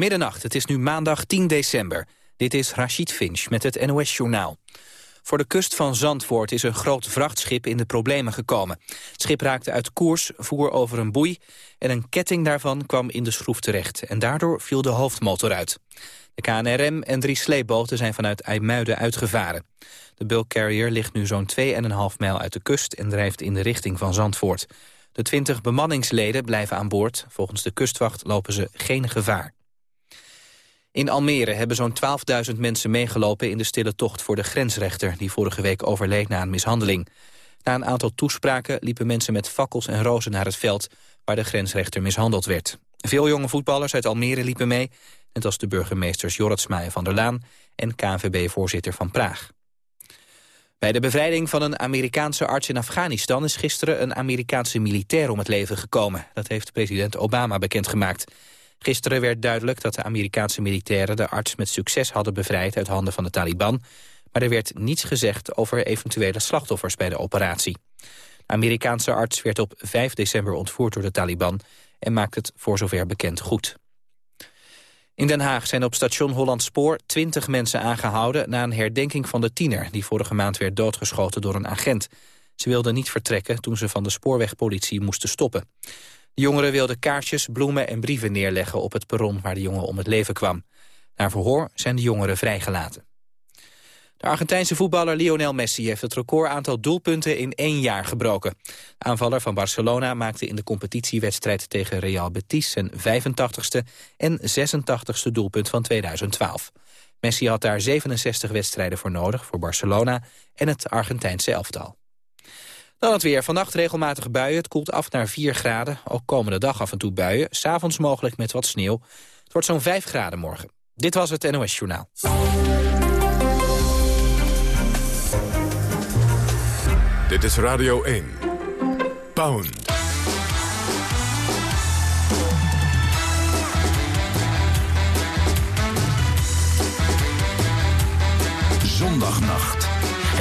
Middernacht, het is nu maandag 10 december. Dit is Rachid Finch met het NOS-journaal. Voor de kust van Zandvoort is een groot vrachtschip in de problemen gekomen. Het schip raakte uit koers, voer over een boei... en een ketting daarvan kwam in de schroef terecht. En daardoor viel de hoofdmotor uit. De KNRM en drie sleepboten zijn vanuit IJmuiden uitgevaren. De bulk carrier ligt nu zo'n 2,5 mijl uit de kust... en drijft in de richting van Zandvoort. De 20 bemanningsleden blijven aan boord. Volgens de kustwacht lopen ze geen gevaar. In Almere hebben zo'n 12.000 mensen meegelopen in de stille tocht voor de grensrechter, die vorige week overleed na een mishandeling. Na een aantal toespraken liepen mensen met fakkels en rozen naar het veld, waar de grensrechter mishandeld werd. Veel jonge voetballers uit Almere liepen mee, net als de burgemeesters Jorritsma en Van der Laan en KNVB-voorzitter Van Praag. Bij de bevrijding van een Amerikaanse arts in Afghanistan... is gisteren een Amerikaanse militair om het leven gekomen. Dat heeft president Obama bekendgemaakt. Gisteren werd duidelijk dat de Amerikaanse militairen... de arts met succes hadden bevrijd uit handen van de Taliban. Maar er werd niets gezegd over eventuele slachtoffers bij de operatie. De Amerikaanse arts werd op 5 december ontvoerd door de Taliban... en maakt het voor zover bekend goed. In Den Haag zijn op station Holland Spoor 20 mensen aangehouden... na een herdenking van de tiener die vorige maand werd doodgeschoten door een agent. Ze wilden niet vertrekken toen ze van de spoorwegpolitie moesten stoppen. De jongeren wilden kaarsjes, bloemen en brieven neerleggen op het perron waar de jongen om het leven kwam. Na verhoor zijn de jongeren vrijgelaten. De Argentijnse voetballer Lionel Messi heeft het record aantal doelpunten in één jaar gebroken. De aanvaller van Barcelona maakte in de competitiewedstrijd tegen Real Betis zijn 85ste en 86ste doelpunt van 2012. Messi had daar 67 wedstrijden voor nodig voor Barcelona en het Argentijnse elftal. Dan het weer. Vannacht regelmatig buien. Het koelt af naar 4 graden. Ook komende dag af en toe buien. S'avonds mogelijk met wat sneeuw. Het wordt zo'n 5 graden morgen. Dit was het NOS Journaal. Dit is Radio 1. Pound. Zondagnacht.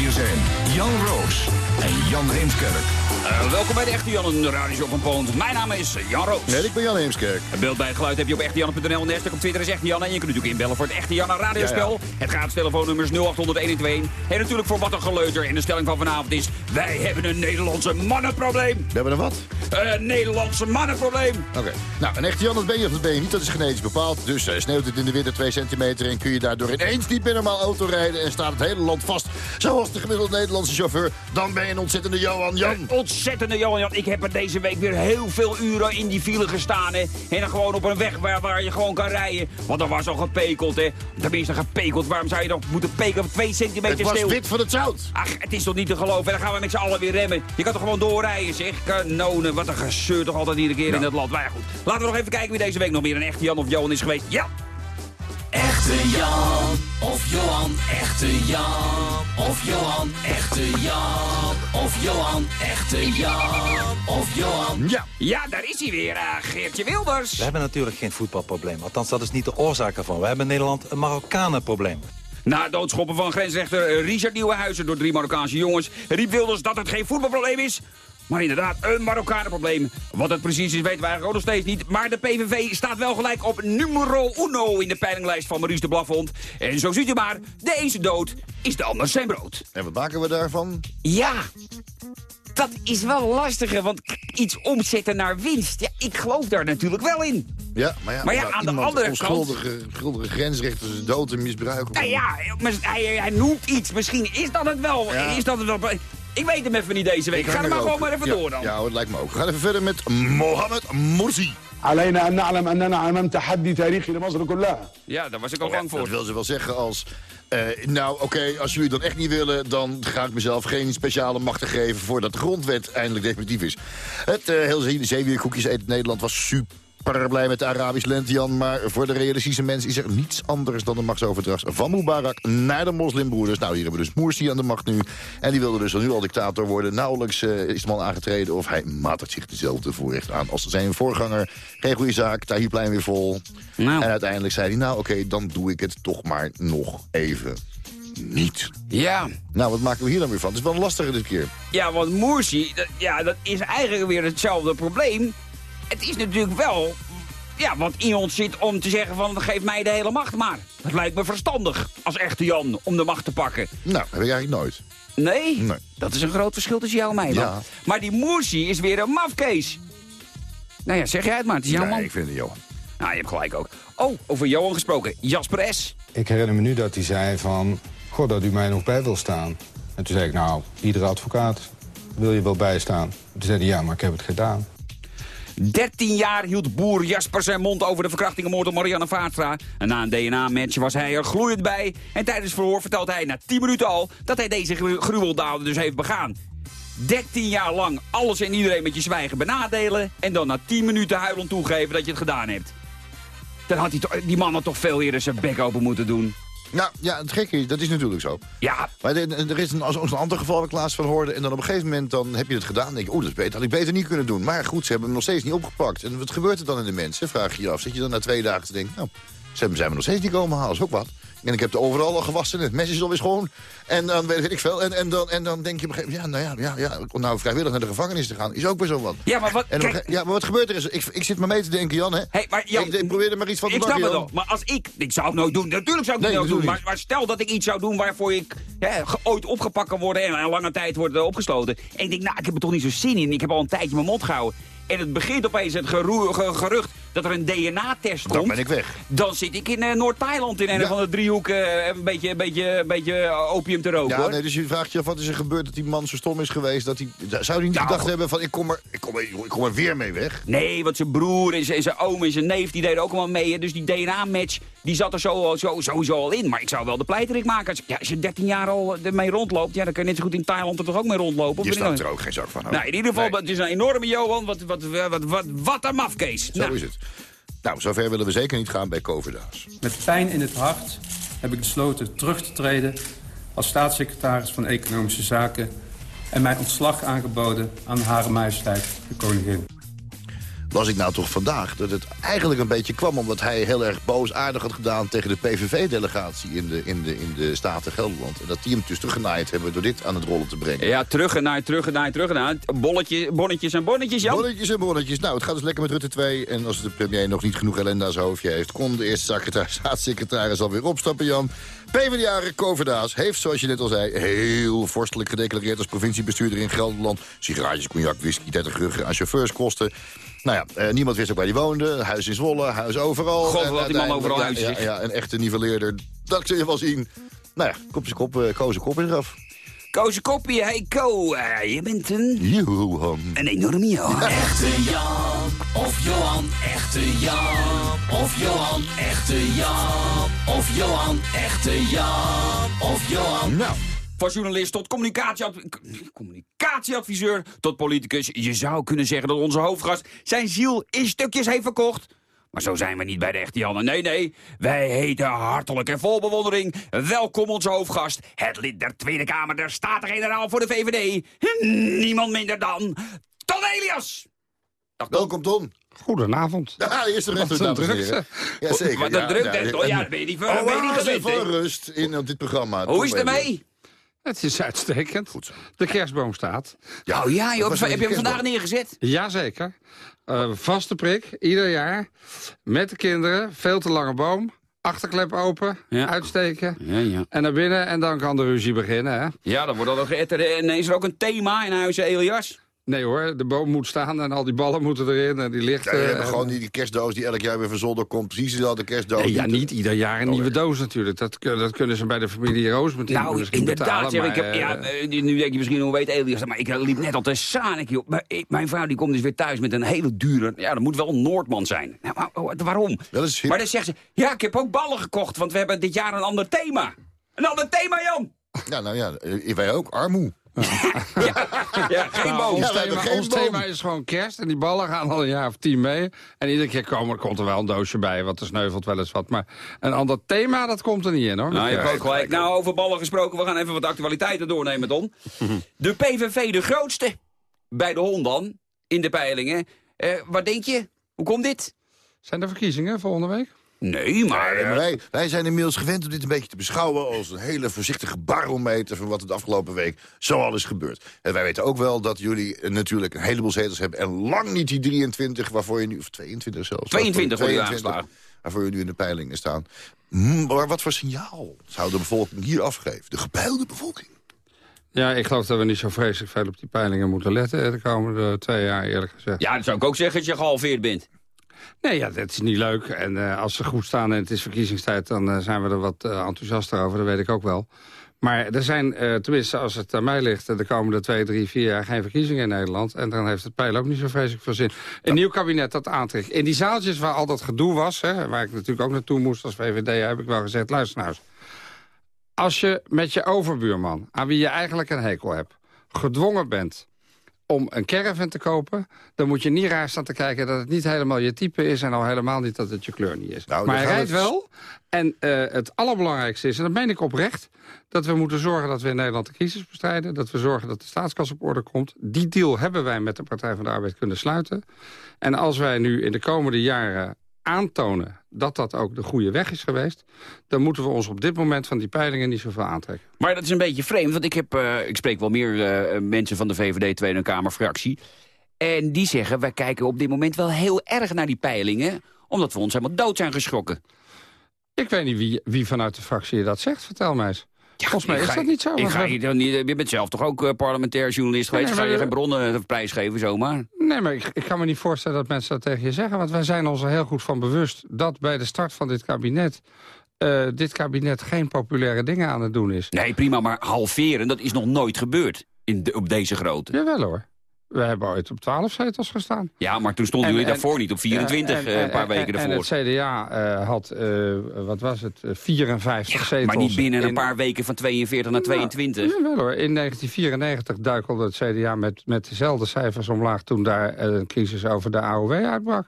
Hier zijn Jan Roos en Jan Heemskerk. Uh, welkom bij de Echte Jan, de radio van Poont. Mijn naam is Jan Roos. Nee, ik ben Jan Heemskerk. Een beeld bij het geluid heb je op echtejan.nl. En de op Twitter is Echte Jan. En je kunt natuurlijk inbellen voor het Echte Jan radiospel. Ja, ja. Het gaat telefoonnummers 0800 En natuurlijk voor wat een geleuter. En de stelling van vanavond is... Wij hebben een Nederlandse mannenprobleem. We hebben een wat? Een Nederlandse mannenprobleem. Oké. Nou, een Echte Jan, dat ben je of dat ben je niet. Dat is genetisch bepaald. Dus uh, sneeuwt het in de winter 2 centimeter... en kun je daardoor ineens niet meer normaal auto rijden... en staat het hele land vast. Zoals de gemiddelde Nederlandse chauffeur. Dan ben je een ontzettende Johan Jan. Een ontzettende Johan Jan. Ik heb er deze week weer heel veel uren in die file gestaan. Hè. En dan gewoon op een weg waar, waar je gewoon kan rijden. Want er was al gepekeld, hè. Tenminste gepekeld. Waarom zou je dan moeten pekelen op 2 centimeter Het was sneeuw? wit van het zout. Ach, het is toch niet te geloven. En dan gaan we met z'n allen weer remmen. Je kan toch gewoon doorrijden, zeg. Kanonen, wat een gezeur toch altijd iedere keer in het land. Maar ja, goed. Laten we nog even kijken wie deze week nog meer een echte Jan of Johan is geweest. Ja! Echte Jan of Johan, echte Jan of Johan, echte Jan of Johan, echte Jan of Johan. Ja, ja daar is hij weer, uh, Geertje Wilders. We hebben natuurlijk geen voetbalprobleem. Althans, dat is niet de oorzaak ervan. We hebben in Nederland een Marokkanenprobleem. Na het doodschoppen van grensrechter Richard Nieuwenhuizen door drie Marokkaanse jongens... riep Wilders dat het geen voetbalprobleem is, maar inderdaad, een Marokkanenprobleem. Wat het precies is, weten wij eigenlijk ook nog steeds niet. Maar de PVV staat wel gelijk op numero uno in de peilinglijst van Maurice de Blafond. En zo ziet u maar, de ene dood is de ander zijn brood. En wat maken we daarvan? Ja, dat is wel lastiger, want iets omzetten naar winst. Ja, ik geloof daar natuurlijk wel in. Ja, maar ja, maar ja aan de andere onschuldige, kant... Onschuldige grensrechters dood en misbruiken. Nou ja, maar hij, hij, noemt iets. Misschien is dat het wel. Ja. Is dat het wel... Ik weet hem even niet deze week. Ik ga er maar gewoon maar even ja, door dan. Ja, het lijkt me ook. We gaan even verder met Mohamed Morsi. علينا أن نعلم أننا أمام تحدي تاريخي لمصر كلها. Ja, daar was ik al bang voor. Dat wil ze wel zeggen als... Uh, nou, oké, okay, als jullie dat echt niet willen... dan ga ik mezelf geen speciale machten geven... voordat de grondwet eindelijk definitief is. Het uh, heel zeewierkoekjes eten Nederland was super blij met de Arabisch lente, Jan. Maar voor de realistische mens is er niets anders dan de machtsoverdracht van Mubarak naar de moslimbroeders. Nou, hier hebben we dus Morsi aan de macht nu. En die wilde dus nu al dictator worden. Nauwelijks uh, is de man aangetreden of hij matigt zich dezelfde voorrecht aan als zijn voorganger. Geen goede zaak, Tahirplein weer vol. Nou. En uiteindelijk zei hij, nou oké, okay, dan doe ik het toch maar nog even niet. Ja, Nou, wat maken we hier dan weer van? Het is wel een lastige dit keer. ja want Morsi, dat- ja, dat is eigenlijk weer hetzelfde probleem. Het is natuurlijk wel ja, wat in ons zit om te zeggen van geef mij de hele macht maar. Dat lijkt me verstandig als echte Jan om de macht te pakken. Nou, heb ik eigenlijk nooit. Nee, Nee. dat is een groot verschil tussen jou en mij. man. Ja. Maar die Morsi is weer een mafkees. Nou ja, zeg jij het maar, het is jouw nee, man. ik vind het Johan. Nou, je hebt gelijk ook. Oh, over Johan gesproken. Jasper S. Ik herinner me nu dat hij zei van... Goh, dat u mij nog bij wil staan. En toen zei ik, nou, iedere advocaat wil je wel bijstaan. Toen zei hij, ja, maar ik heb het gedaan. 13 jaar hield boer Jasper zijn mond over de verkrachtingenmoord op Marianne Vaatstra. En na een DNA-match was hij er gloeiend bij. En tijdens verhoor vertelt hij na 10 minuten al dat hij deze gru- gruweldaden dus heeft begaan. 13 jaar lang alles en iedereen met je zwijgen benadelen... en dan na 10 minuten huilend toegeven dat je het gedaan hebt. Dan had toch- die man toch veel eerder zijn bek open moeten doen. Nou, ja, het gekke is, dat is natuurlijk zo. Ja, Maar er is een, als een ander geval waar ik laatst van hoorde... en dan op een gegeven moment dan heb je het gedaan. Dan denk je, oeh, dat is beter, had ik beter niet kunnen doen. Maar goed, ze hebben hem nog steeds niet opgepakt. En wat gebeurt er dan in de mensen, vraag je je af. Zit je dan na twee dagen te denken, nou, ze hebben, zijn we nog steeds niet komen halen, is ook wat. En ik heb er overal al gewassen, het mes is alweer schoon. En dan weet, ik veel. En, en, dan, en dan denk je op een gegeven moment, ja, nou ja, ja, ja, om nou vrijwillig naar de gevangenis te gaan... is ook weer zo wat. ja maar wat... En kijk, ja, maar wat gebeurt er is, ik, ik zit maar mee te denken, Jan, hè. Hey, maar Jan, ik, ik probeer er maar iets van te ik snap maken, het. Maar als ik... Ik zou het nooit doen. Natuurlijk zou ik het nooit doen. Maar, maar stel dat ik iets zou doen waarvoor ik ooit opgepakt kan worden... en een lange tijd wordt eh, opgesloten. En ik denk, nou, ik heb er toch niet zo zin in. Ik heb al een tijdje mijn mond gehouden. En het begint opeens het gerucht dat er een DNA-test komt. Dan ben ik weg. Dan zit ik in eh, Noord-Thailand in een Ja. van de driehoeken... eh, een beetje, een beetje, een beetje eh, opium te roken, Ja, hoor. nee, dus je vraagt je af, wat is er gebeurd dat die man zo stom is geweest? Dat hij, zou hij niet Nou, gedacht hebben van, ik kom, er, ik, kom er, ik kom er weer mee weg? Nee, want zijn broer en zijn, zijn oom en zijn neef die deden ook allemaal mee. Dus die DNA-match die zat er zo, zo, sowieso al in. Maar ik zou wel de pleiterik maken. Als, ja, als je 13 jaar al ermee rondloopt, ja, dan kun je net zo goed in Thailand er toch ook mee rondlopen. Je snapt nou- er ook geen zak van. hoor. Nou, in ieder geval, Nee, het is een enorme Johan. Wat, wat, wat, wat, wat een mafkees. zo Nou, is het. Nou, zover willen we zeker niet gaan bij Covida's. Met pijn in het hart heb ik besloten terug te treden als staatssecretaris van Economische Zaken en mijn ontslag aangeboden aan Hare Majesteit de Koningin. Was ik nou toch vandaag dat het eigenlijk een beetje kwam... omdat hij heel erg boosaardig had gedaan tegen de PVV-delegatie in de, in, de, in de Staten Gelderland. En dat die hem dus teruggenaaid hebben door dit aan het rollen te brengen. Ja, terug en naar, terug en naar, terug en naar. Bolletje, bonnetjes en bonnetjes, Jan. Bonnetjes en bonnetjes. Nou, het gaat dus lekker met Rutte 2. En als de premier nog niet genoeg ellende aan zijn hoofdje heeft... kon de eerste secretaris, staatssecretaris alweer opstappen, Jan. PvdA Coverdaas heeft, zoals je net al zei... heel vorstelijk gedeclareerd als provinciebestuurder in Gelderland. Sigaretjes, cognac, whisky, 30 ruggen aan chauffeurskosten. Nou ja, eh, niemand wist ook waar hij woonde. Huis in Zwolle, huis overal. God, wat die man overal huis ja, zit. ja, een echte nivelleerder. Dat zul je wel zien. Nou ja, kop zijn kop, eh, koos zijn kop is eraf. Koos kopje, hey Ko, eh, je bent een, Johan. een enorme Johan. Echte Jan of Johan, echte Jan of Johan, echte Jan of Johan, echte Jan of Johan. Nou, Van journalist tot communicatieadv- communicatieadviseur tot politicus. Je zou kunnen zeggen dat onze hoofdgast zijn ziel in stukjes heeft verkocht. Maar zo zijn we niet bij de echte Janne. Nee, nee. Wij heten hartelijk en vol bewondering. Welkom onze hoofdgast. Het lid der Tweede Kamer der Staten-Generaal voor de VVD. Niemand minder dan... Ton Elias! Dag, welkom Ton. Goedenavond. Ja, eerst de een dames en drukte. heren. Ja, zeker. Wat ja, een drukte. Oh ja, ben je niet, van- ben je niet gewend, voor rust in op dit programma. Hoe is het Tom ermee? Het is uitstekend. Goed zo. De kerstboom staat. Ja, Oh ja, joh, heb je hem vandaag neergezet? Jazeker. Eh vaste prik, ieder jaar. Met de kinderen, veel te lange boom. Achterklep open, Ja. uitsteken. Ja, ja. En naar binnen en dan kan de ruzie beginnen. Hè? Ja, dan wordt al geëtterd. En is er ook een thema in huis Elias? Nee hoor, de boom moet staan en al die ballen moeten erin. En die Ja, lichten. we hebben en- gewoon die, die kerstdoos die elk jaar weer van zolder komt. Precies dezelfde kerstdoos. Nee, ja, niet ieder jaar een nieuwe doos natuurlijk. Dat, dat kunnen ze bij de familie Roos meteen Nou, misschien inderdaad. betalen. Zeg, ik maar, heb, ja, eh, eh, nu denk je misschien, hoe weet Elias dat? Maar ik eh, liep net al te zanik, joh. Maar ik- mijn vrouw die komt dus weer thuis met een hele dure... Ja, dat moet wel een Noordman zijn. Nou, maar, oh, waarom? Dat is hip. Maar dan zegt ze, ja, ik heb ook ballen gekocht, want we hebben dit jaar een ander thema. Een ander thema, Jan! Ja, nou ja, wij ook. Armoe. Ja, ja geen Nou, boom. ons Ja, thema, geen ons thema is gewoon kerst. En die ballen gaan al een jaar of tien mee. En iedere keer komen, komt er wel een doosje bij. Want er sneuvelt wel eens wat. Maar een ander thema, dat komt er niet in hoor. Nou, je hebt Ja. ook gelijk. Nou, over ballen gesproken, we gaan even wat actualiteiten doornemen, Don. De PVV de grootste. Bij de hond dan, in de peilingen. Eh, wat denk je? Hoe komt dit? Zijn er verkiezingen volgende week? Nee, maar... Nee, maar wij, wij zijn inmiddels gewend om dit een beetje te beschouwen... als een hele voorzichtige barometer van wat er de afgelopen week zoal is gebeurd. En wij weten ook wel dat jullie eh, natuurlijk een heleboel zetels hebben... en lang niet die 23 waarvoor je nu... of 22 zelfs. 22 waarvoor- worden aangeslagen. Waarvoor je nu in de peilingen staan. Hm, maar wat voor signaal zou de bevolking hier afgeven? De gepeilde bevolking. Ja, ik geloof dat we niet zo vreselijk veel op die peilingen moeten letten... de komende twee jaar, eerlijk gezegd. Ja, dat zou ik ook zeggen als je gehalveerd bent. Nee, ja, dat is niet leuk. En eh, als ze goed staan en het is verkiezingstijd... dan eh, zijn we er wat eh, enthousiaster over, dat weet ik ook wel. Maar er zijn, tenminste als het aan mij ligt... de komende twee, drie, vier jaar geen verkiezingen in Nederland. En dan heeft het peilen ook niet zo vreselijk veel zin. Een nieuw kabinet dat aantrekt. In die zaaltjes waar al dat gedoe was... Hè, waar ik natuurlijk ook naartoe moest als VVD... heb ik wel gezegd, luister nou eens. Als je met je overbuurman, aan wie je eigenlijk een hekel hebt... gedwongen bent om een caravan te kopen... dan moet je niet raar staan te kijken dat het niet helemaal je type is... en al helemaal niet dat het je kleur niet is. Nou, maar hij rijdt we- wel. En eh, het allerbelangrijkste is, en dat meen ik oprecht... dat we moeten zorgen dat we in Nederland de crisis bestrijden... dat we zorgen dat de staatskas op orde komt. Die deal hebben wij met de Partij van de Arbeid kunnen sluiten. En als wij nu in de komende jaren aantonen dat dat ook de goede weg is geweest... dan moeten we ons op dit moment van die peilingen niet zoveel aantrekken. Maar dat is een beetje vreemd, want ik, heb, eh, ik spreek wel meer eh, mensen van de VVD Tweede Kamerfractie. En die zeggen, wij kijken op dit moment wel heel erg naar die peilingen... omdat we ons helemaal dood zijn geschrokken. Ik weet niet wie, wie vanuit de fractie dat zegt, vertel mij eens. Volgens mij is ga- dat niet zo. Ik ga je, dan niet, je bent zelf toch ook eh, parlementair journalist geweest? Nee, ga je geen bronnen de prijs geven zomaar? Nee, maar ik, ik kan me niet voorstellen dat mensen dat tegen je zeggen. Want wij zijn ons er heel goed van bewust dat bij de start van dit kabinet... eh, dit kabinet geen populaire dingen aan het doen is. Nee, prima, maar halveren, dat is nog nooit gebeurd in de- op deze grootte. Jawel hoor. We hebben ooit op 12 zetels gestaan. Ja, maar toen stonden En- jullie en- daarvoor niet op 24, Ja, en- eh, een paar en- weken en- ervoor. En het CDA eh, had, eh, wat was het, eh, 54 zetels. maar niet binnen een paar weken van 42 naar 22. Nou, jawel hoor. In 1994 duikelde het CDA met, met dezelfde cijfers omlaag... toen daar een crisis over de AOW uitbrak.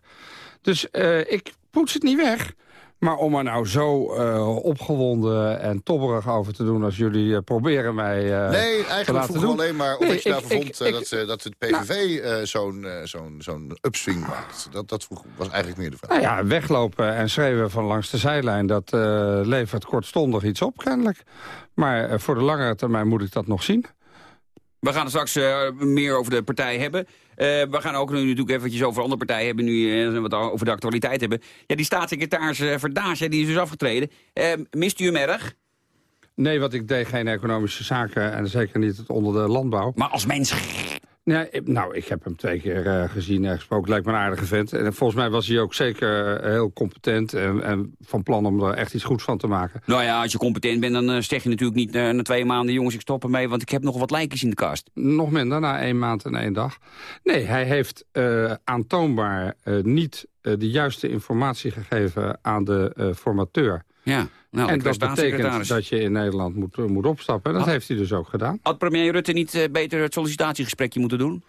Dus ik poets het niet weg. Maar om er nou zo eh, opgewonden en tobberig over te doen... als jullie eh, proberen mij eh, Nee, te eigenlijk doen. alleen maar Nee, omdat je ik- daarvoor ik- vond ik- dat, ze- dat het PVV eh, zo'n zo'n zo'n upswing maakt. Dat, dat vroeg- was eigenlijk meer de vraag. Nou ja, weglopen en schreeuwen van langs de zijlijn... dat eh, levert kortstondig iets op, kennelijk. Maar voor de langere termijn moet ik dat nog zien. We gaan het straks eh, meer over de partij hebben. Eh, we gaan ook nu natuurlijk eventjes over andere partijen hebben... nu eh, wat over de actualiteit hebben. Ja, die staatssecretaris uh, Verdaas, die is dus afgetreden. Eh, mist u hem erg? Nee, want ik deed geen economische zaken en zeker niet onder de landbouw. Maar als mens... Nee, nou, ik heb hem twee keer eh, gezien en gesproken. Lijkt me een aardige vent. En volgens mij was hij ook zeker eh, heel competent en, en van plan om er echt iets goeds van te maken. Nou ja, als je competent bent, dan eh, zeg je natuurlijk niet na twee maanden... jongens, ik stop ermee, want ik heb nog wat lijkjes in de kast. Nog minder, na één maand en één dag. Nee, hij heeft aantoonbaar niet de juiste informatie gegeven aan de formateur. Ja, nou, en dat betekent dat je in Nederland moet, eh, moet opstappen. Dat heeft hij dus ook gedaan. Had premier Rutte niet eh, beter het sollicitatiegesprekje moeten doen?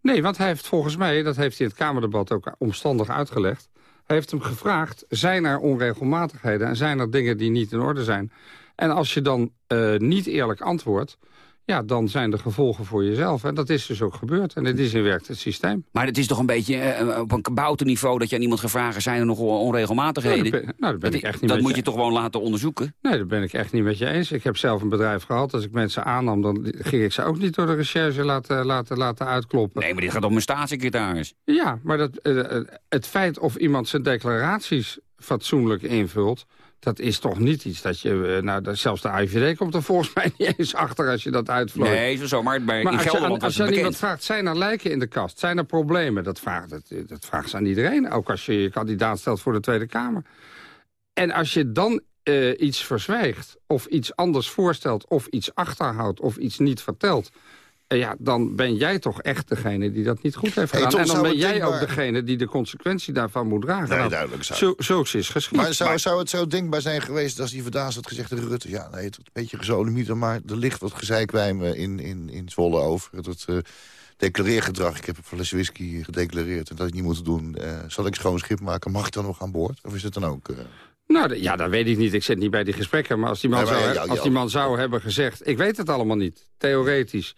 Nee, want hij heeft volgens mij, dat heeft hij in het Kamerdebat ook omstandig uitgelegd... hij heeft hem gevraagd, zijn er onregelmatigheden... en zijn er dingen die niet in orde zijn? En als je dan eh, niet eerlijk antwoordt... ja, dan zijn de gevolgen voor jezelf. En dat is dus ook gebeurd. En dit is in werkt het systeem. Maar het is toch een beetje eh, op een kabouterniveau dat je aan iemand gaat vragen... zijn er nog onregelmatigheden? Nou, dat ben- nou, dat ben dat ik echt niet dat met moet je- je toch gewoon laten onderzoeken? Nee, dat ben ik echt niet met je eens. Ik heb zelf een bedrijf gehad. Als ik mensen aannam, dan ging ik ze ook niet door de recherche laten, laten, laten uitkloppen. Nee, maar dit gaat om een staatssecretaris. Ja, maar dat, eh, eh, het feit of iemand zijn declaraties fatsoenlijk invult... dat is toch niet iets dat je... eh, nou, zelfs de IVD komt er volgens mij niet eens achter als je dat uitvlooit. Nee, zo, zo maar bij, in Maar als je, aan, Gelderland als je aan het iemand vraagt, zijn er lijken in de kast? Zijn er problemen? Dat vraagt, dat, dat vraagt ze aan iedereen. Ook als je je kandidaat stelt voor de Tweede Kamer. En als je dan eh, iets verzwijgt, of iets anders voorstelt... of iets achterhoudt, of iets niet vertelt... eh, ja, dan ben jij toch echt degene die dat niet goed heeft Hey, gedaan. Tom, en dan ben jij ook degene die de consequentie daarvan moet dragen. Nee, Nou, duidelijk zou. Zo, is geschied. Maar zou, zou het zo denkbaar zijn geweest als die Verdaas had gezegd tegen Rutte... ja, nee, het een beetje gezolemieten, maar er ligt wat gezeikwijmen in, in, in Zwolle over. Het eh, declareergedrag, ik heb een fles whisky gedeclareerd... en dat ik niet moet doen. Eh, zal ik schoon schip maken, mag ik dan nog aan boord? Of is het dan ook... Nou, ja, dat weet ik niet. Ik zit niet bij die gesprekken. Maar als die man, Nee, maar zou, ja, he- ja, als die man zou hebben gezegd... Ik weet het allemaal niet, theoretisch.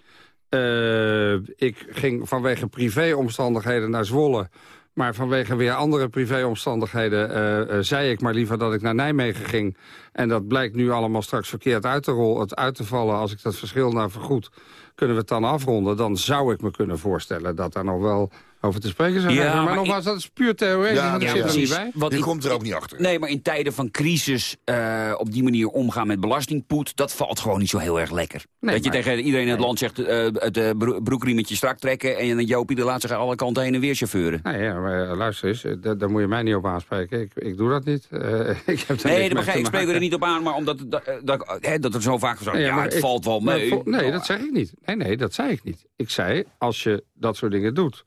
Eh, ik ging vanwege privéomstandigheden naar Zwolle... Maar vanwege weer andere privéomstandigheden uh, zei ik maar liever dat ik naar Nijmegen ging. En dat blijkt nu allemaal straks verkeerd uit te, rol, het uit te vallen. Als ik dat verschil nou vergoed, kunnen we het dan afronden. Dan zou ik me kunnen voorstellen dat daar nog wel over te spreken zou Ja, zijn. Maar, maar nogmaals, dat is puur theoretisch. Ja, want ik ja, zit er niet precies. bij. Wat Die in- komt er ook niet achter. Nee, maar in tijden van crisis eh, op die manier omgaan met belastingpoet... dat valt gewoon niet zo heel erg lekker. Nee, dat je tegen iedereen in het land zegt... eh, het eh, bro- broekriemetje strak trekken... en dan Jopie de laat zich alle kanten heen en weer chauffeuren. Nee, ja, maar luister eens, daar, moet je mij niet op aanspreken. Ik, ik doe dat niet. Eh, ik heb Nee, dat begrijp ik. Ik spreek er niet op aan, maar omdat dat, dat, hè, dat er zo vaak gezegd Nee, ja, het ik- valt wel maar mee. nee, dat zeg ik niet. Nee, nee, dat zei ik niet. Ik zei, als je dat soort dingen doet...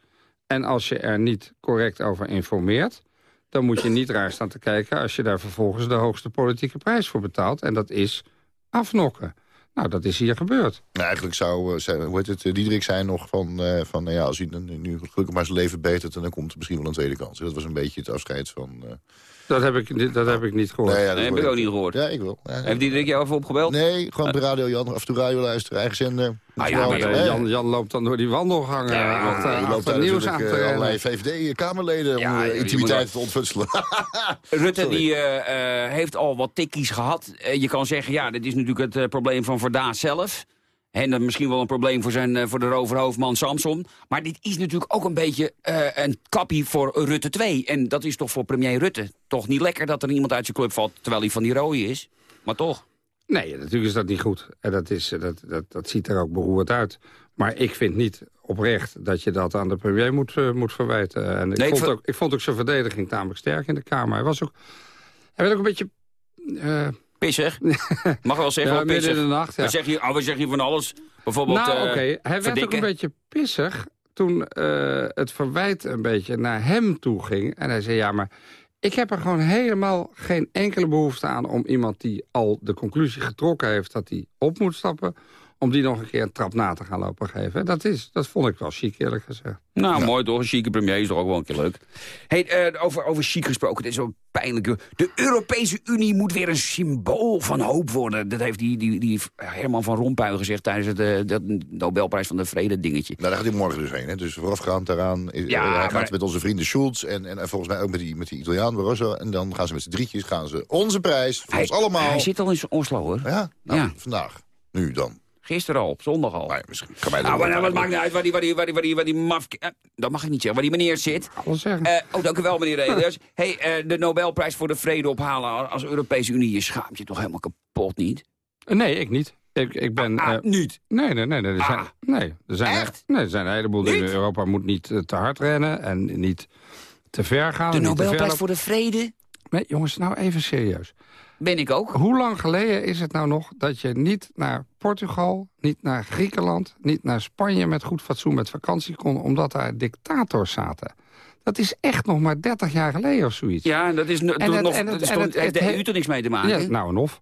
en als je er niet correct over informeert... dan moet je niet raar staan te kijken... als je daar vervolgens de hoogste politieke prijs voor betaalt. En dat is afnokken. Nou, dat is hier gebeurd. Nou, eigenlijk zou, eh, het, eh, Diederik zei nog van, eh, van nou ja, als hij nu gelukkig maar zijn leven betert... dan komt er misschien wel een tweede kans. Dat was een beetje het afscheid van... Dat heb ik, niet- dat heb ik niet gehoord. nee, ja, dat Nee, heb ik ook niet gehoord. Ja, ik. Ja, ja. Heeft Diederik jou even opgebeld? Nee, gewoon op de radio, Jan. Af en toe radio luisteren, eigen zender. Ah, ja, maar? Jan, Jan loopt dan door die wandelgangen Ja, achter, loopt daar nieuws aan te eh, allerlei VVD-kamerleden Ja, om eh, intimiteit te ontfutselen. Rutte die, eh, heeft al wat tikkies gehad. Eh, je kan zeggen, ja, dit is natuurlijk het probleem van Verdaas zelf. En dan misschien wel een probleem voor, zijn, eh, voor de roverhoofdman Samson. Maar dit is natuurlijk ook een beetje eh, een kappie voor Rutte 2. En dat is toch voor premier Rutte toch niet lekker dat er iemand uit zijn club valt... terwijl hij van die rode is. Maar toch. Nee, natuurlijk is dat niet goed. En dat, is, eh, dat, dat, dat ziet er ook beroerd uit. Maar ik vind niet oprecht dat je dat aan de premier moet, moet verwijten. En ik, Nee, vond ook, ik vond ook zijn verdediging tamelijk sterk in de Kamer. Hij, was ook, hij werd ook een beetje... Pissig. Mag wel zeggen, ja, pissig. in de nacht. Ja. We, zeggen hier, oh, we zeggen hier van alles. Bijvoorbeeld nou, eh, oké. Hij werd ook een beetje pissig toen eh, het verwijt een beetje naar hem toe ging. En hij zei, ja, maar ik heb er gewoon helemaal geen enkele behoefte aan... om iemand die al de conclusie getrokken heeft dat hij op moet stappen... om die nog een keer een trap na te gaan lopen geven. Dat, is, dat vond ik wel chic, eerlijk gezegd. Nou, mooi toch? Een chique premier is toch ook wel een keer leuk. Hey, eh, over, over chic gesproken, het is zo pijnlijk. De Europese Unie moet weer een symbool van hoop worden. Dat heeft die, die, die Herman van Rompuy gezegd tijdens het eh, dat Nobelprijs van de Vrede dingetje. Nou, daar gaat hij morgen dus heen. Hè? Dus voorafgaand daaraan. is- Ja, eh, hij gaat maar- met onze vrienden Schulz en, en, en volgens mij ook met die, met die Italiaan Barroso. En dan gaan ze met z'n drietjes gaan ze onze prijs voor Hij, ons allemaal. hij zit al in Oslo, hoor. Ja, nou, Ja. vandaag. Nu dan. Gisteren al, op zondag al. Nou misschien kan mij dat Nou, maar, nou, wat uitleggen. maakt nou uit waar die, waar die, waar die, waar die, waar die maf... eh, dat mag ik niet zeggen, waar die meneer zit. Alles zeggen. Eh, oh, dank u wel, meneer Reders. hey, eh, de Nobelprijs voor de Vrede ophalen als Europese Unie. Je schaamt je toch helemaal kapot, niet? nee, ik niet. Ik, ik ben... Ah, eh, niet. Nee, nee, nee. nee, er zijn, Ah. nee, er zijn, Echt? nee, er zijn een heleboel dingen. Niet? Europa moet niet te hard rennen en niet te ver gaan. De niet Nobelprijs voor de Vrede Nee, jongens, nou even serieus. Ben ik ook. Hoe lang geleden is het nou nog dat je niet naar Portugal, niet naar Griekenland... niet naar Spanje met goed fatsoen met vakantie kon... omdat daar dictators zaten? Dat is echt nog maar 30 jaar geleden of zoiets. Ja, dat is En het- nog, en het- dat is en het- heeft de EU er niks mee te maken. Ja, nou en of.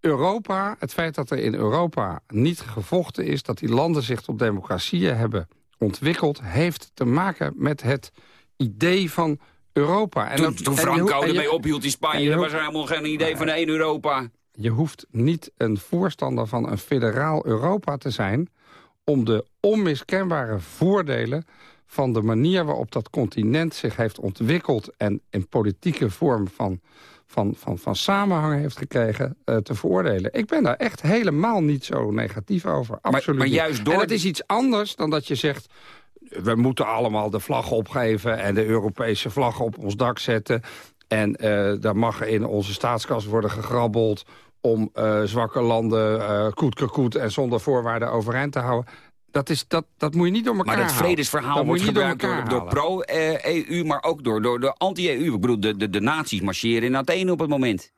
Europa, het feit dat er in Europa niet gevochten is... dat die landen zich tot democratieën hebben ontwikkeld... heeft te maken met het idee van Europa. En toen dat- Franco en je- ermee ophield in Spanje, ho- was er helemaal geen idee van één Europa. Je hoeft niet een voorstander van een federaal Europa te zijn... om de onmiskenbare voordelen van de manier waarop dat continent zich heeft ontwikkeld... en een politieke vorm van, van, van, van samenhang heeft gekregen eh, te veroordelen. Ik ben daar echt helemaal niet zo negatief over. Absoluut maar niet. juist door En het is iets anders dan dat je zegt... we moeten allemaal de vlag opgeven en de Europese vlag op ons dak zetten... En eh daar mag in onze staatskas worden gegrabbeld om eh, zwakke landen eh koet koet en zonder voorwaarden overeind te houden. Dat, is, dat, dat moet je niet door elkaar Maar dat vredesverhaal Dat moet wordt je niet door gebruikt door, elkaar door pro-EU, maar ook door, door, door anti-EU. Ik bedoel, de, de, de nazi's marcheren in Athene op het moment.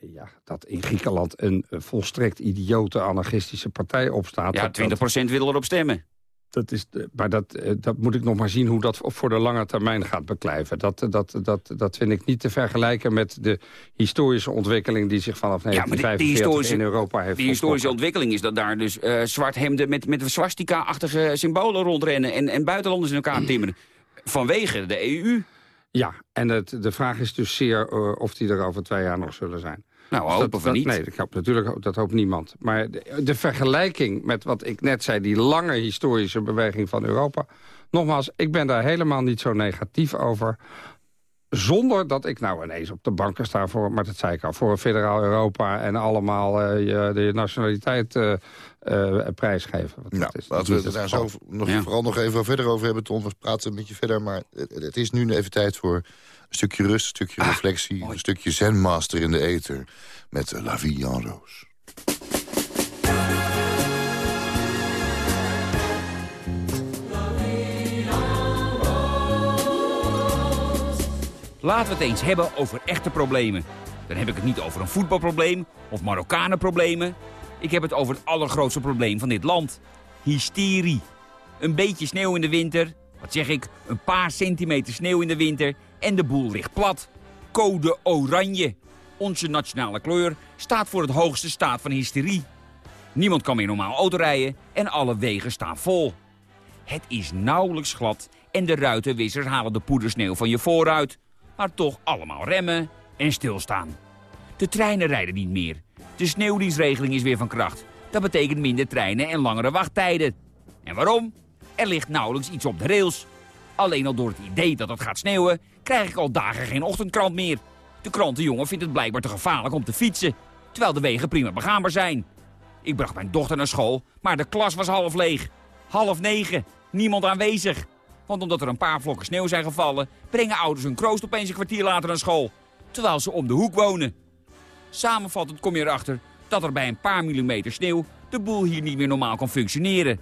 Ja, dat in Griekenland een volstrekt idiote anarchistische partij opstaat. Ja, dat- dat- 20% wil erop stemmen. Dat is, de- maar dat, eh, dat moet ik nog maar zien hoe dat voor de lange termijn gaat beklijven. Dat, eh, dat, dat, dat vind ik niet te vergelijken met de historische ontwikkeling... die zich vanaf Ja, maar die- die 1945 historische- in Europa heeft Die historische ontwikkeling is dat daar dus eh zwarthemden met, met swastika-achtige symbolen rondrennen... En, en buitenlanders in elkaar timmeren. Vanwege de EU. Ja, en het, de vraag is dus zeer eh, of die er over twee jaar nog zullen zijn. Nou, Dus hopen dat, we dat- niet. Nee, ik hoop, natuurlijk, dat hoopt niemand. Maar de, de vergelijking met wat ik net zei... die lange historische beweging van Europa... Nogmaals, ik ben daar helemaal niet zo negatief over. Zonder dat ik nou ineens op de banken sta voor, maar dat zei ik al, voor een federaal Europa en allemaal uh, je, de nationaliteit uh, uh, prijsgeven. Nou, dat is laten we het daar zo nog, Ja. vooral nog even verder over hebben, Ton. We praten een beetje verder, maar het, het is nu even tijd voor een stukje rust, een stukje reflectie, een stukje zenmaster in de ether met La Vie en Rose. Laten we het eens hebben over echte problemen. Dan heb ik het niet over een voetbalprobleem of Marokkanenproblemen. Ik heb het over het allergrootste probleem van dit land. Hysterie. Een beetje sneeuw in de winter. Wat zeg ik? Een paar centimeter sneeuw in de winter en de boel ligt plat. Code oranje. Onze nationale kleur staat voor het hoogste staat van hysterie. Niemand kan meer normaal autorijden en alle wegen staan vol. Het is nauwelijks glad en de ruitenwissers halen de poedersneeuw van je vooruit. Maar toch allemaal remmen en stilstaan. De treinen rijden niet meer. De sneeuwdienstregeling is weer van kracht. Dat betekent minder treinen en langere wachttijden. En waarom? Er ligt nauwelijks iets op de rails. Alleen al door het idee dat het gaat sneeuwen, krijg ik al dagen geen ochtendkrant meer. De krantenjongen vindt het blijkbaar te gevaarlijk om te fietsen, terwijl de wegen prima begaanbaar zijn. Ik bracht mijn dochter naar school, maar de klas was half leeg. Half negen, niemand aanwezig. Want omdat er een paar vlokken sneeuw zijn gevallen, brengen ouders hun kroost opeens een kwartier later naar school. Terwijl ze om de hoek wonen. Samenvattend kom je erachter dat er bij een paar millimeter sneeuw de boel hier niet meer normaal kan functioneren.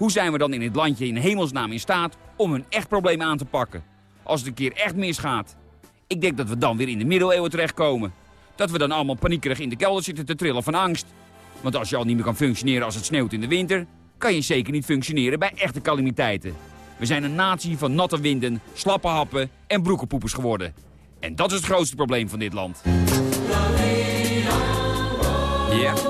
Hoe zijn we dan in dit landje in hemelsnaam in staat om een echt probleem aan te pakken? Als het een keer echt misgaat. Ik denk dat we dan weer in de middeleeuwen terechtkomen. Dat we dan allemaal paniekerig in de kelder zitten te trillen van angst. Want als je al niet meer kan functioneren als het sneeuwt in de winter... kan je zeker niet functioneren bij echte calamiteiten. We zijn een natie van natte winden, slappe happen en broekenpoepers geworden. En dat is het grootste probleem van dit land. Ja.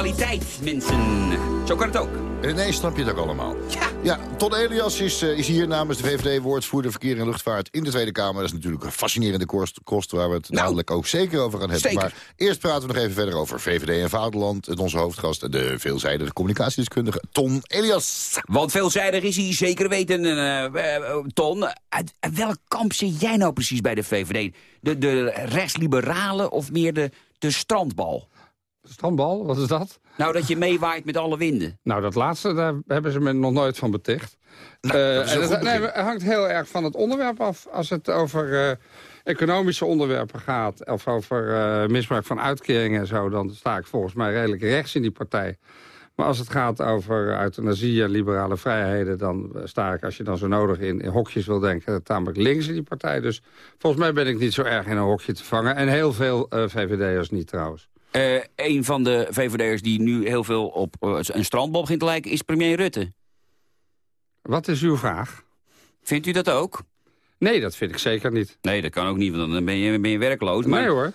Mensen. Zo kan het ook. Nee, snap je het ook allemaal. Ja, Ton Elias is, eh, is hier namens de VVD-woordvoerder Verkeer en Luchtvaart in de Tweede Kamer. Dat is natuurlijk een fascinerende kost, kost waar we het dadelijk ook zeker over gaan hebben. zeker. Maar eerst praten we nog even verder over VVD en Vaderland. Het onze hoofdgast, de veelzijdige communicatiedeskundige Ton Elias. Want veelzijdig is hij zeker weten, eh, eh, eh, Ton. Uit, uit welk kamp zit jij nou precies bij de VVD? De, de rechtsliberale of meer de, de strandbal? Strandbal, wat is dat? Nou, dat je meewaait met alle winden. Nou, dat laatste, daar hebben ze me nog nooit van beticht. Nou, Eh, dat en nee, het hangt heel erg van het onderwerp af. Als het over eh, economische onderwerpen gaat... of over eh, misbruik van uitkeringen en zo... dan sta ik volgens mij redelijk rechts in die partij. Maar als het gaat over euthanasie en liberale vrijheden... dan sta ik, als je dan zo nodig in, in hokjes wil denken... tamelijk links in die partij. Dus volgens mij ben ik niet zo erg in een hokje te vangen. En heel veel VVD'ers niet trouwens. Eh, een van de VVD'ers die nu heel veel op eh, een strandbal begint te lijken... is premier Rutte. Wat is uw vraag? Vindt u dat ook? Nee, dat vind ik zeker niet. Nee, dat kan ook niet, want dan ben je, ben je werkloos. Maar, Nee hoor.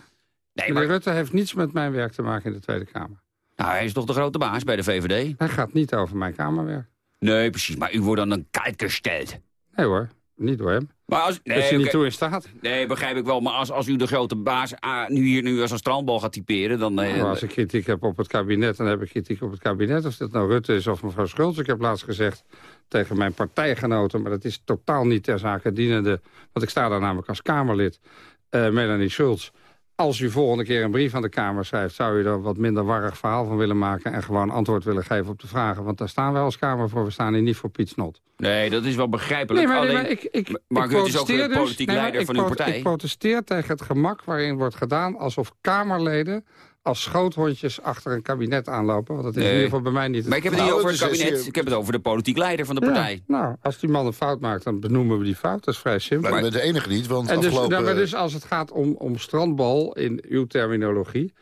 Nee, maar Rutte heeft niets met mijn werk te maken in de Tweede Kamer. nou, hij is toch de grote baas bij de VVD? Hij gaat niet over mijn Kamerwerk. Nee, precies. Maar u wordt dan een kalt gesteld. Nee hoor, niet door hem. Maar als, Nee, is hij niet toe in staat. nee, begrijp ik wel. Maar als, als u de grote baas ah, nu hier nu als een strandbal gaat typeren... dan... eh, Nou, als ik kritiek heb op het kabinet, dan heb ik kritiek op het kabinet. Of dat nou Rutte is of mevrouw Schultz. Ik heb laatst gezegd tegen mijn partijgenoten... maar dat is totaal niet ter zake dienende... want ik sta daar namelijk als Kamerlid, eh Melanie Schultz... Als u volgende keer een brief aan de Kamer schrijft... zou u er wat minder warrig verhaal van willen maken... en gewoon antwoord willen geven op de vragen. Want daar staan wij als Kamer voor. We staan hier niet voor Piet Snot. nee, dat is wel begrijpelijk. Nee, maar, Alleen, maar ik, is ook de dus- politiek leider van uw partij. Ik protesteer tegen het gemak waarin wordt gedaan... alsof Kamerleden als schoothondjes achter een kabinet aanlopen. Want dat is Nee. in ieder geval bij mij niet. maar ik heb het Nou, niet over het is- kabinet. is- Ik heb het over de politiek leider van de Ja, partij. nou, als die man een fout maakt, dan benoemen we die fout. Dat is vrij simpel. Maar, je bent de enige niet, want en dus, nou, maar dus als het gaat om, om strandbal, in uw terminologie...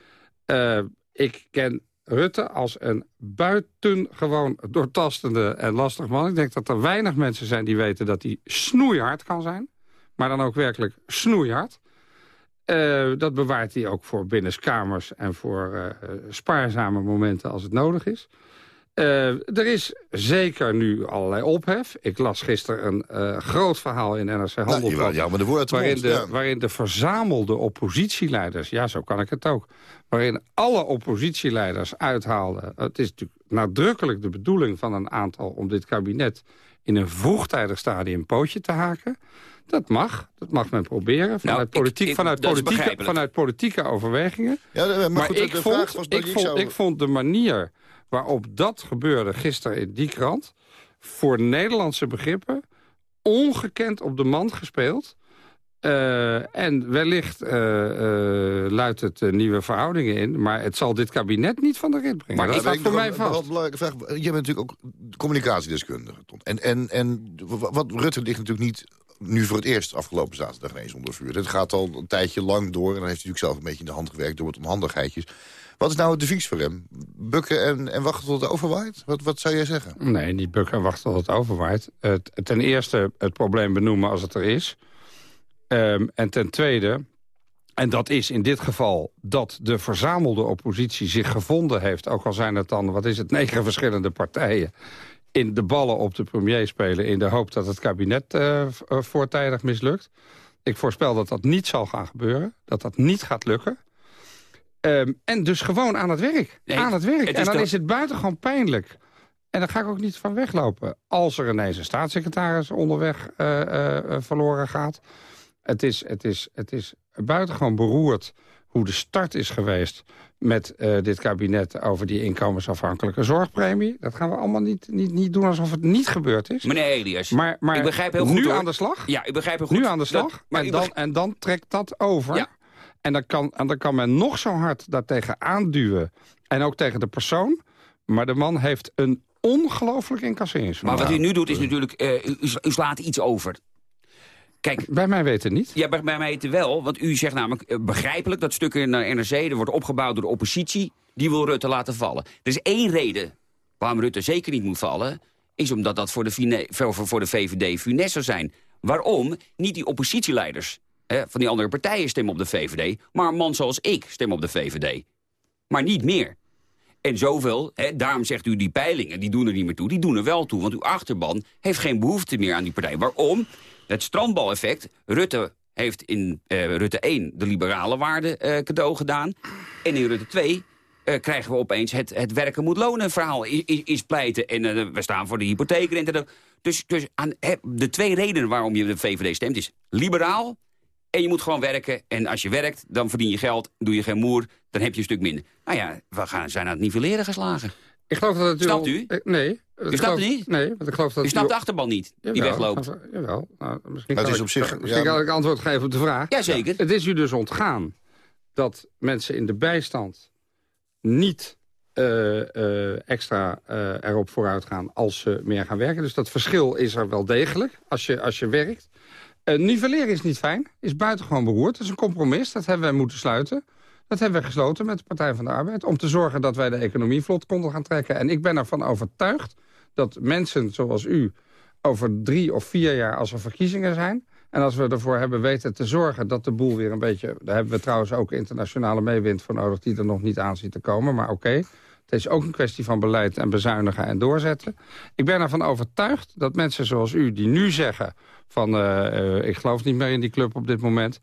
eh, ik ken Rutte als een buitengewoon doortastende en lastig man. Ik denk dat er weinig mensen zijn die weten dat hij snoeihard kan zijn. Maar dan ook werkelijk snoeihard. Eh, dat bewaart hij ook voor binnenskamers en voor eh, spaarzame momenten als het nodig is. Eh, er is zeker nu allerlei ophef. Ik las gisteren een eh, groot verhaal in NRC Nou, Handel. jawel, ja, maar de woord waarin, de, ja. waarin de verzamelde oppositieleiders, ja, zo kan ik het ook... waarin alle oppositieleiders uithaalden... het is natuurlijk nadrukkelijk de bedoeling van een aantal... om dit kabinet in een vroegtijdig stadium een pootje te haken. Dat mag, dat mag men proberen. Vanuit, Nou, politiek, ik- ik- vanuit, dat is politieke, vanuit politieke overwegingen. Ja, maar, Maar, goed, de- ik, de vond, vraag was dat ik, vond, zou... ik vond de manier waarop dat gebeurde gisteren in die krant... voor Nederlandse begrippen ongekend op de mand gespeeld. Eh, en wellicht eh, eh, luidt het nieuwe verhoudingen in... maar het zal dit kabinet niet van de rit brengen. Maar dat ik staat voor nog mij nog vast. een belangrijke vraag. Je bent natuurlijk ook communicatiedeskundige. Tom. En, en, en wat Rutte ligt natuurlijk niet nu voor het eerst afgelopen zaterdag ineens onder vuur. Het gaat al een tijdje lang door. En dan heeft hij natuurlijk zelf een beetje in de hand gewerkt door wat onhandigheidjes. Wat is nou het devies voor hem? Bukken en, en wachten tot het overwaait? Wat, wat zou jij zeggen? Nee, niet bukken en wachten tot het overwaait. Het, ten eerste het probleem benoemen als het er is. Ehm, en ten tweede, en dat is in dit geval dat de verzamelde oppositie zich gevonden heeft... ook al zijn het dan, wat is het, negen verschillende partijen... in de ballen op de premier spelen... in de hoop dat het kabinet eh, eh, voortijdig mislukt. Ik voorspel dat dat niet zal gaan gebeuren. Dat dat niet gaat lukken. Ehm, en dus gewoon aan het werk. Nee, aan het werk. het en dan is het buitengewoon pijnlijk. En daar ga ik ook niet van weglopen. Als er ineens een staatssecretaris onderweg eh, verloren gaat. Het is, het, is, het is buitengewoon beroerd hoe de start is geweest met eh, dit kabinet over die inkomensafhankelijke zorgpremie. Dat gaan we allemaal niet, niet, niet doen alsof het niet gebeurd is. Meneer Elias, Maar, maar ik begrijp heel goed nu hoor. aan de slag? Ja, ik begrijp heel goed. Nu aan de slag? Dat- maar en, dan, begrijp- en dan trekt dat over. Ja. En, dan kan, en dan kan men nog zo hard daartegen aanduwen. En ook tegen de persoon. Maar de man heeft een ongelooflijk maar incasseringsvermogen. wat u nu doet is natuurlijk, eh, u, u slaat iets over. Kijk, Bij mij weten niet. Ja, bij bij mij het wel. Want u zegt namelijk eh, begrijpelijk dat stuk in de NRC... er wordt opgebouwd door de oppositie. Die wil Rutte laten vallen. Er is één reden waarom Rutte zeker niet moet vallen... is omdat dat voor de, fine- voor, voor de VVD funest zou zijn. Waarom? Niet die oppositieleiders hè, van die andere partijen stemmen op de VVD... maar een man zoals ik stem op de VVD. Maar niet meer. En zoveel, hè, daarom zegt u die peilingen, die doen er niet meer toe. Die doen er wel toe, want uw achterban heeft geen behoefte meer aan die partij. Waarom? Het strandbaleffect. Rutte heeft in eh, Rutte 1 de liberale waarden eh, cadeau gedaan. En in Rutte 2 eh, krijgen we opeens het, het werken moet lonen verhaal is, pleiten. En we staan voor de hypotheekrente. Dus, dus aan, de twee redenen waarom je de VVD stemt is liberaal... En je moet gewoon werken. En als je werkt, dan verdien je geld. Doe je geen moer, dan heb je een stuk minder. Nou ja, we gaan, zijn aan het nivelleren geslagen. Ik geloof dat het Snapt u? Eh, Nee. Ik snapt het niet? Nee, want ik geloof dat U snapt de achterban niet, die Jawel, wegloopt. Jawel. Nou, misschien kan is ik, op zich- Misschien ja, kan ik antwoord geven op de vraag. Jazeker. Het is u dus ontgaan dat mensen in de bijstand niet eh, eh, extra eh, erop vooruit gaan als ze meer gaan werken. Dus dat verschil is er wel degelijk als je, als je werkt. Eh nivelleren is niet fijn, is buitengewoon beroerd. Dat is een compromis, dat hebben wij moeten sluiten. Dat hebben we gesloten met de Partij van de Arbeid... om te zorgen dat wij de economie vlot konden gaan trekken. En ik ben ervan overtuigd dat mensen zoals u... over drie of vier jaar als er verkiezingen zijn... en als we ervoor hebben weten te zorgen dat de boel weer een beetje... daar hebben we trouwens ook internationale meewind voor nodig... die er nog niet aan ziet te komen, maar oké... Het is ook een kwestie van beleid en bezuinigen en doorzetten. Ik ben ervan overtuigd dat mensen zoals u die nu zeggen... van eh, eh, ik geloof niet meer in die club op dit moment...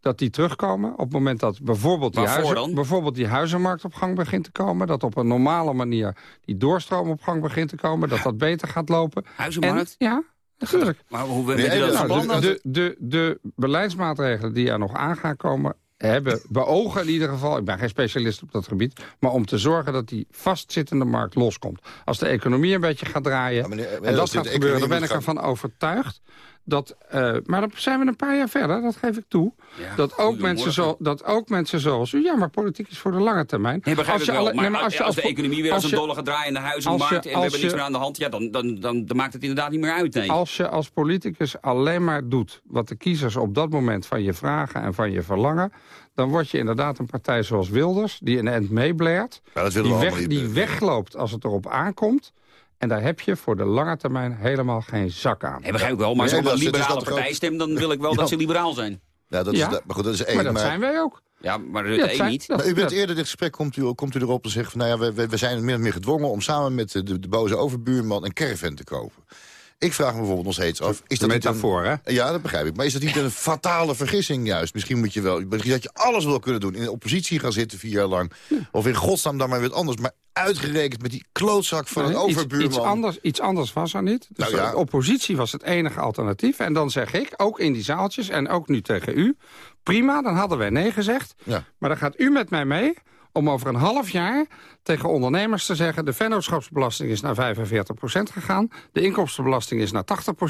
dat die terugkomen op het moment dat bijvoorbeeld die, huizen, bijvoorbeeld die huizenmarkt op gang begint te komen... dat op een normale manier die doorstroom op gang begint te komen... dat dat beter gaat lopen. Huizenmarkt? En, ja, natuurlijk. Maar hoe we Nee, met u dat Nou, de, de, de, de beleidsmaatregelen die er nog aan gaan komen... hebben beogen in ieder geval, ik ben geen specialist op dat gebied... maar om te zorgen dat die vastzittende markt loskomt. Als de economie een beetje gaat draaien, Ja, meneer- en dat gaat gebeuren... dan ben ik ervan overtuigd dat... eh, maar dan zijn we een paar jaar verder, dat geef ik toe... Ja, dat, ook mensen zo, dat ook mensen zoals u... ja, maar politiek is voor de lange termijn. Nee, begrijp ik je wel. alle- maar, nee, als, als de als- economie weer als, als een dolle gaat draaien in de als huizenmarkt... je- en we als hebben niks je- meer aan de hand... ja, dan, dan, dan, dan maakt het inderdaad niet meer uit, nee. Als je als politicus alleen maar doet wat de kiezers op dat moment van je vragen en van je verlangen... dan word je inderdaad een partij zoals Wilders, die een end meebleert... Ja, die, weg, die wegloopt als het erop aankomt... En daar heb je voor de lange termijn helemaal geen zak aan. Nee, begrijp ik wel, maar als Nee, op een liberale dat partij ook- stem... dan wil ik wel Ja. dat ze liberaal zijn. Ja, dat is, Ja. maar goed, dat is één. Maar dat maar- zijn wij ook. Ja, maar Ja, Rutte dat 1 zijn- niet. dat- Maar u bent dat- eerder dit gesprek, komt u, komt u erop te zeggen... van, nou ja, we, we, we zijn min of meer gedwongen om samen met de, de, de boze overbuurman... een caravan te kopen. Ik vraag me bijvoorbeeld nog steeds af... Is de dat niet een- metafoor, hè? Ja, dat begrijp ik. Maar is dat niet een fatale vergissing juist? Misschien moet je wel... Misschien dat je alles wil kunnen doen. In de oppositie gaan zitten vier jaar lang. Of in godsnaam dan maar weer wat anders. Maar uitgerekend met die klootzak van een Nee, iets, overbuurman. iets, anders, iets anders was er niet. Dus Nou ja. de oppositie was het enige alternatief. En dan zeg ik, ook in die zaaltjes en ook nu tegen u... prima, dan hadden wij nee gezegd. Ja. Maar dan gaat u met mij mee om over een half jaar tegen ondernemers te zeggen... de vennootschapsbelasting is naar 45% gegaan... de inkomstenbelasting is naar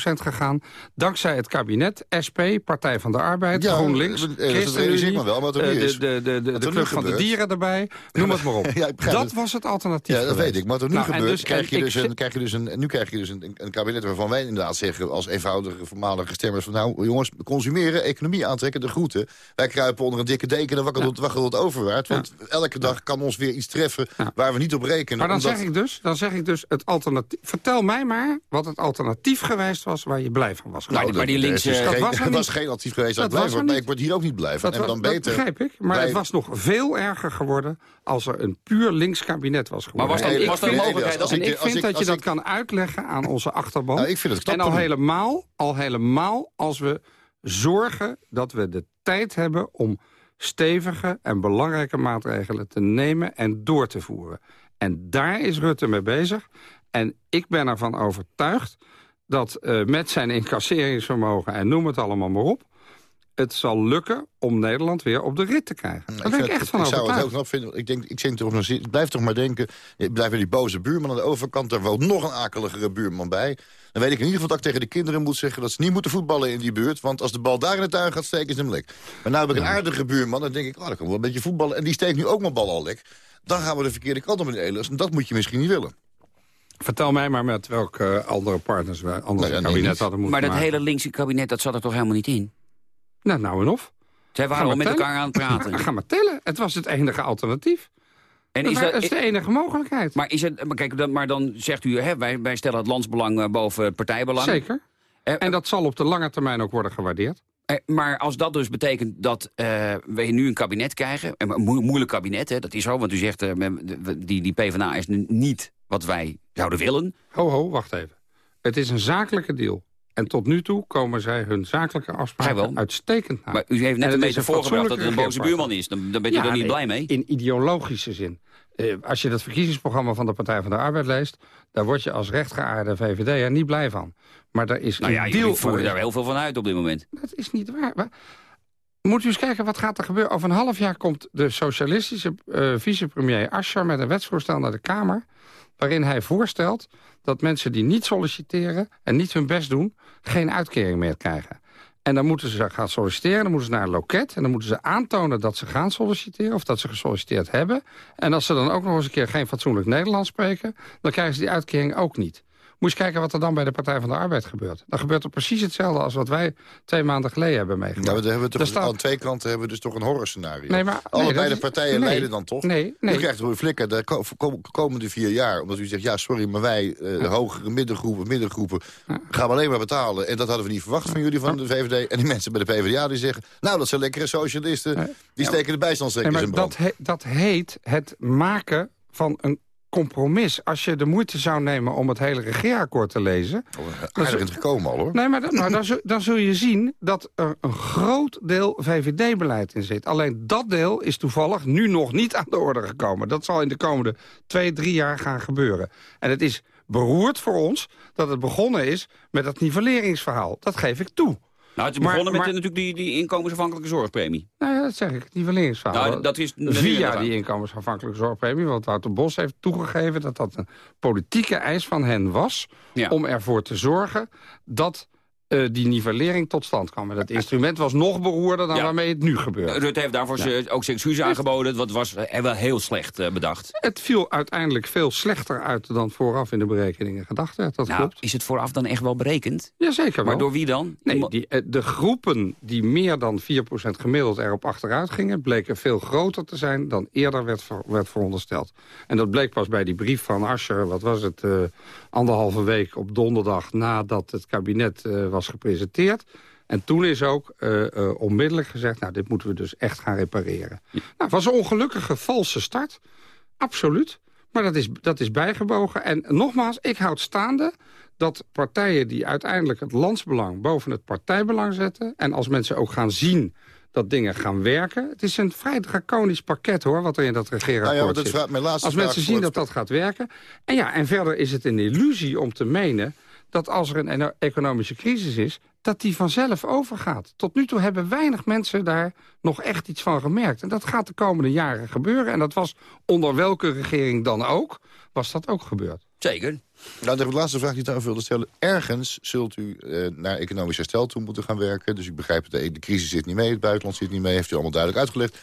80% gegaan... dankzij het kabinet, SP, Partij van de Arbeid, Ja, GroenLinks... ChristenUnie, wel, maar de, is. de, de, de, de Club van de. Dieren erbij, noem het maar op. Ja, dat het. was het alternatief Ja, dat geweest. weet ik. Maar wat er nu Nou, gebeurt, dus- krijg, je dus een, krijg je dus een, nu krijg je dus een, een kabinet waarvan wij inderdaad zeggen... als eenvoudige voormalige stemmers van... nou jongens, consumeren, economie aantrekken, de groeten. Wij kruipen onder een dikke deken en wakkelt het overwaard. Want elke dag kan ons weer iets treffen waar we niet op rekenen. Maar dan omdat- zeg, ik dus, dan zeg ik dus het alternatief... Vertel mij maar wat het alternatief geweest was waar je blij van was. Nou, geworden. dat- er is dus Dat geen, was was geen advies geweest dat Dat ik blij was word. Maar niet. ik word hier ook niet blij van. Dat, en dan dat beter... begrijp ik. Maar het was nog veel erger geworden als er een puur links kabinet was geworden. was ik was er een vind- mogelijkheid als En ik- ik als vind ik- dat je dat ik- kan uitleggen aan onze achterban. Nou, ik vind het knap en al helemaal, al helemaal als we zorgen dat we de tijd hebben om stevige en belangrijke maatregelen te nemen en door te voeren. En daar is Rutte mee bezig. En ik ben ervan overtuigd dat eh, met zijn incasseringsvermogen... en noem het allemaal maar op... het zal lukken om Nederland weer op de rit te krijgen. Daar ben vind ik echt het- van ik zou het heel knap vinden. Ik, denk, ik, zit erop, ik blijf toch maar denken... Ik blijf bij die boze buurman aan de overkant. Daar woont nog een akeligere buurman bij. Dan weet ik in ieder geval dat ik tegen de kinderen moet zeggen... dat ze niet moeten voetballen in die buurt. Want als de bal daar in de tuin gaat, steken ze hem lek. Maar nou heb ik een aardige buurman. Dan denk ik, oh, dan kan wel een beetje voetballen. En die steekt nu ook mijn bal al lek. Dan gaan we de verkeerde kant op in de. En dat moet je misschien niet willen. Vertel mij maar met welke eh, andere partners we anders Nou ja, een nee, kabinet hadden moeten Maar dat maken. hele linkse kabinet, dat zat er toch helemaal niet in? Nou, nou en of. Zij waren al met tellen. elkaar aan het praten. Ga maar tellen. Het was het enige alternatief. En dat is wa- dat, is de enige mogelijkheid. maar, is het, maar, kijk, dan, maar dan zegt u, hè, wij, wij stellen het landsbelang eh, boven het partijbelang. Zeker. Eh, En dat zal op de lange termijn ook worden gewaardeerd. Eh, Maar als dat dus betekent dat eh, we nu een kabinet krijgen... een mo- moeilijk kabinet, hè, dat is zo, want u zegt... die, die PvdA is niet wat wij zouden willen. Ho, ho, wacht even. Het is een zakelijke deal. En tot nu toe komen zij hun zakelijke afspraken uitstekend na. Maar u heeft net een beetje voorgebracht dat het een boze buurman is. Dan, dan bent u Ja, er niet nee, blij mee. In ideologische zin. Eh, als je het verkiezingsprogramma van de Partij van de Arbeid leest... daar word je als rechtgeaarde VVD niet blij van. Maar er is Nou ja, een deal... voeren maar- daar heel veel van uit op dit moment. Dat is niet waar. Maar Moet u eens kijken wat gaat er gebeuren. Over een half jaar komt de socialistische eh, vicepremier Asscher... met een wetsvoorstel naar de Kamer... waarin hij voorstelt dat mensen die niet solliciteren... en niet hun best doen, geen uitkering meer krijgen. En dan moeten ze gaan solliciteren, dan moeten ze naar een loket... en dan moeten ze aantonen dat ze gaan solliciteren... of dat ze gesolliciteerd hebben. En als ze dan ook nog eens een keer geen fatsoenlijk Nederlands spreken... dan krijgen ze die uitkering ook niet. Moet je kijken wat er dan bij de Partij van de Arbeid gebeurt. Dan gebeurt er precies hetzelfde als wat wij twee maanden geleden hebben meegemaakt. Nou, we hebben toch, staat- Aan twee kanten hebben we dus toch een horrorscenario. Nee, maar- nee, Allebei de is- partijen nee. leiden dan toch? Nee, nee. U krijgt een flikker de ko- ko- komende vier jaar. Omdat u zegt, ja, sorry, maar wij, eh, de hogere middengroepen, middengroepen... gaan we alleen maar betalen. En dat hadden we niet verwacht van jullie, van de VVD. En die mensen bij de PvdA die zeggen... nou, dat zijn lekkere socialisten. Die steken de maar in brand. dat, he- dat heet het maken van een compromis. Als je de moeite zou nemen om het hele regeerakkoord te lezen... Aardig in het gekomen al, hoor. Nee, maar dan, dan, zul, dan zul je zien dat er een groot deel VVD-beleid in zit. Alleen dat deel is toevallig nu nog niet aan de orde gekomen. Dat zal in de komende twee, drie jaar gaan gebeuren. En het is beroerd voor ons dat het begonnen is met dat nivelleringsverhaal. Dat geef ik toe. Nou, het is Maar- begonnen met maar- natuurlijk die, die inkomensafhankelijke zorgpremie. Nou ja, dat zeg ik, het nivelleringsverhaal. Nou, dat is Via die inkomensafhankelijke zorgpremie. Want Wouter Bos heeft toegegeven dat dat een politieke eis van hen was... Ja. om ervoor te zorgen dat eh, die nivellering tot stand kwam. En dat instrument was nog beroerder dan Ja. waarmee het nu gebeurt. Rutte heeft daarvoor ook zijn excuus aangeboden. Wat was eh, wel heel slecht eh, bedacht. Het viel uiteindelijk veel slechter uit dan vooraf in de berekeningen gedacht werd. Dat Nou, klopt. is het vooraf dan echt wel berekend? Jazeker wel. Maar door wie dan? Nee, die, de groepen die meer dan 4% gemiddeld erop achteruit gingen... bleken veel groter te zijn dan eerder werd, ver- werd verondersteld. En dat bleek pas bij die brief van Asscher, wat was het... anderhalve week op donderdag nadat het kabinet eh, was gepresenteerd. En toen is ook eh, eh, onmiddellijk gezegd... nou, dit moeten we dus echt gaan repareren. Nou, het was een ongelukkige valse start. Absoluut. Maar dat is, dat is bijgebogen. En nogmaals, ik houd staande dat partijen die uiteindelijk het landsbelang boven het partijbelang zetten... en als mensen ook gaan zien dat dingen gaan werken. Het is een vrij draconisch pakket, hoor, wat er in dat regeerakkoord Nou ja, dat zit. Als mensen zien dat dat gaat werken. En ja, en verder is het een illusie om te menen dat als er een economische crisis is, dat die vanzelf overgaat. Tot nu toe hebben weinig mensen daar nog echt iets van gemerkt. En dat gaat de komende jaren gebeuren. En dat was onder welke regering dan ook, was dat ook gebeurd. Zeker. Nou, de laatste vraag die ik daarover wilde stellen. Ergens zult u eh, naar economisch herstel toe moeten gaan werken. Dus ik begrijp het, de crisis zit niet mee, het buitenland zit niet mee. Heeft u allemaal duidelijk uitgelegd.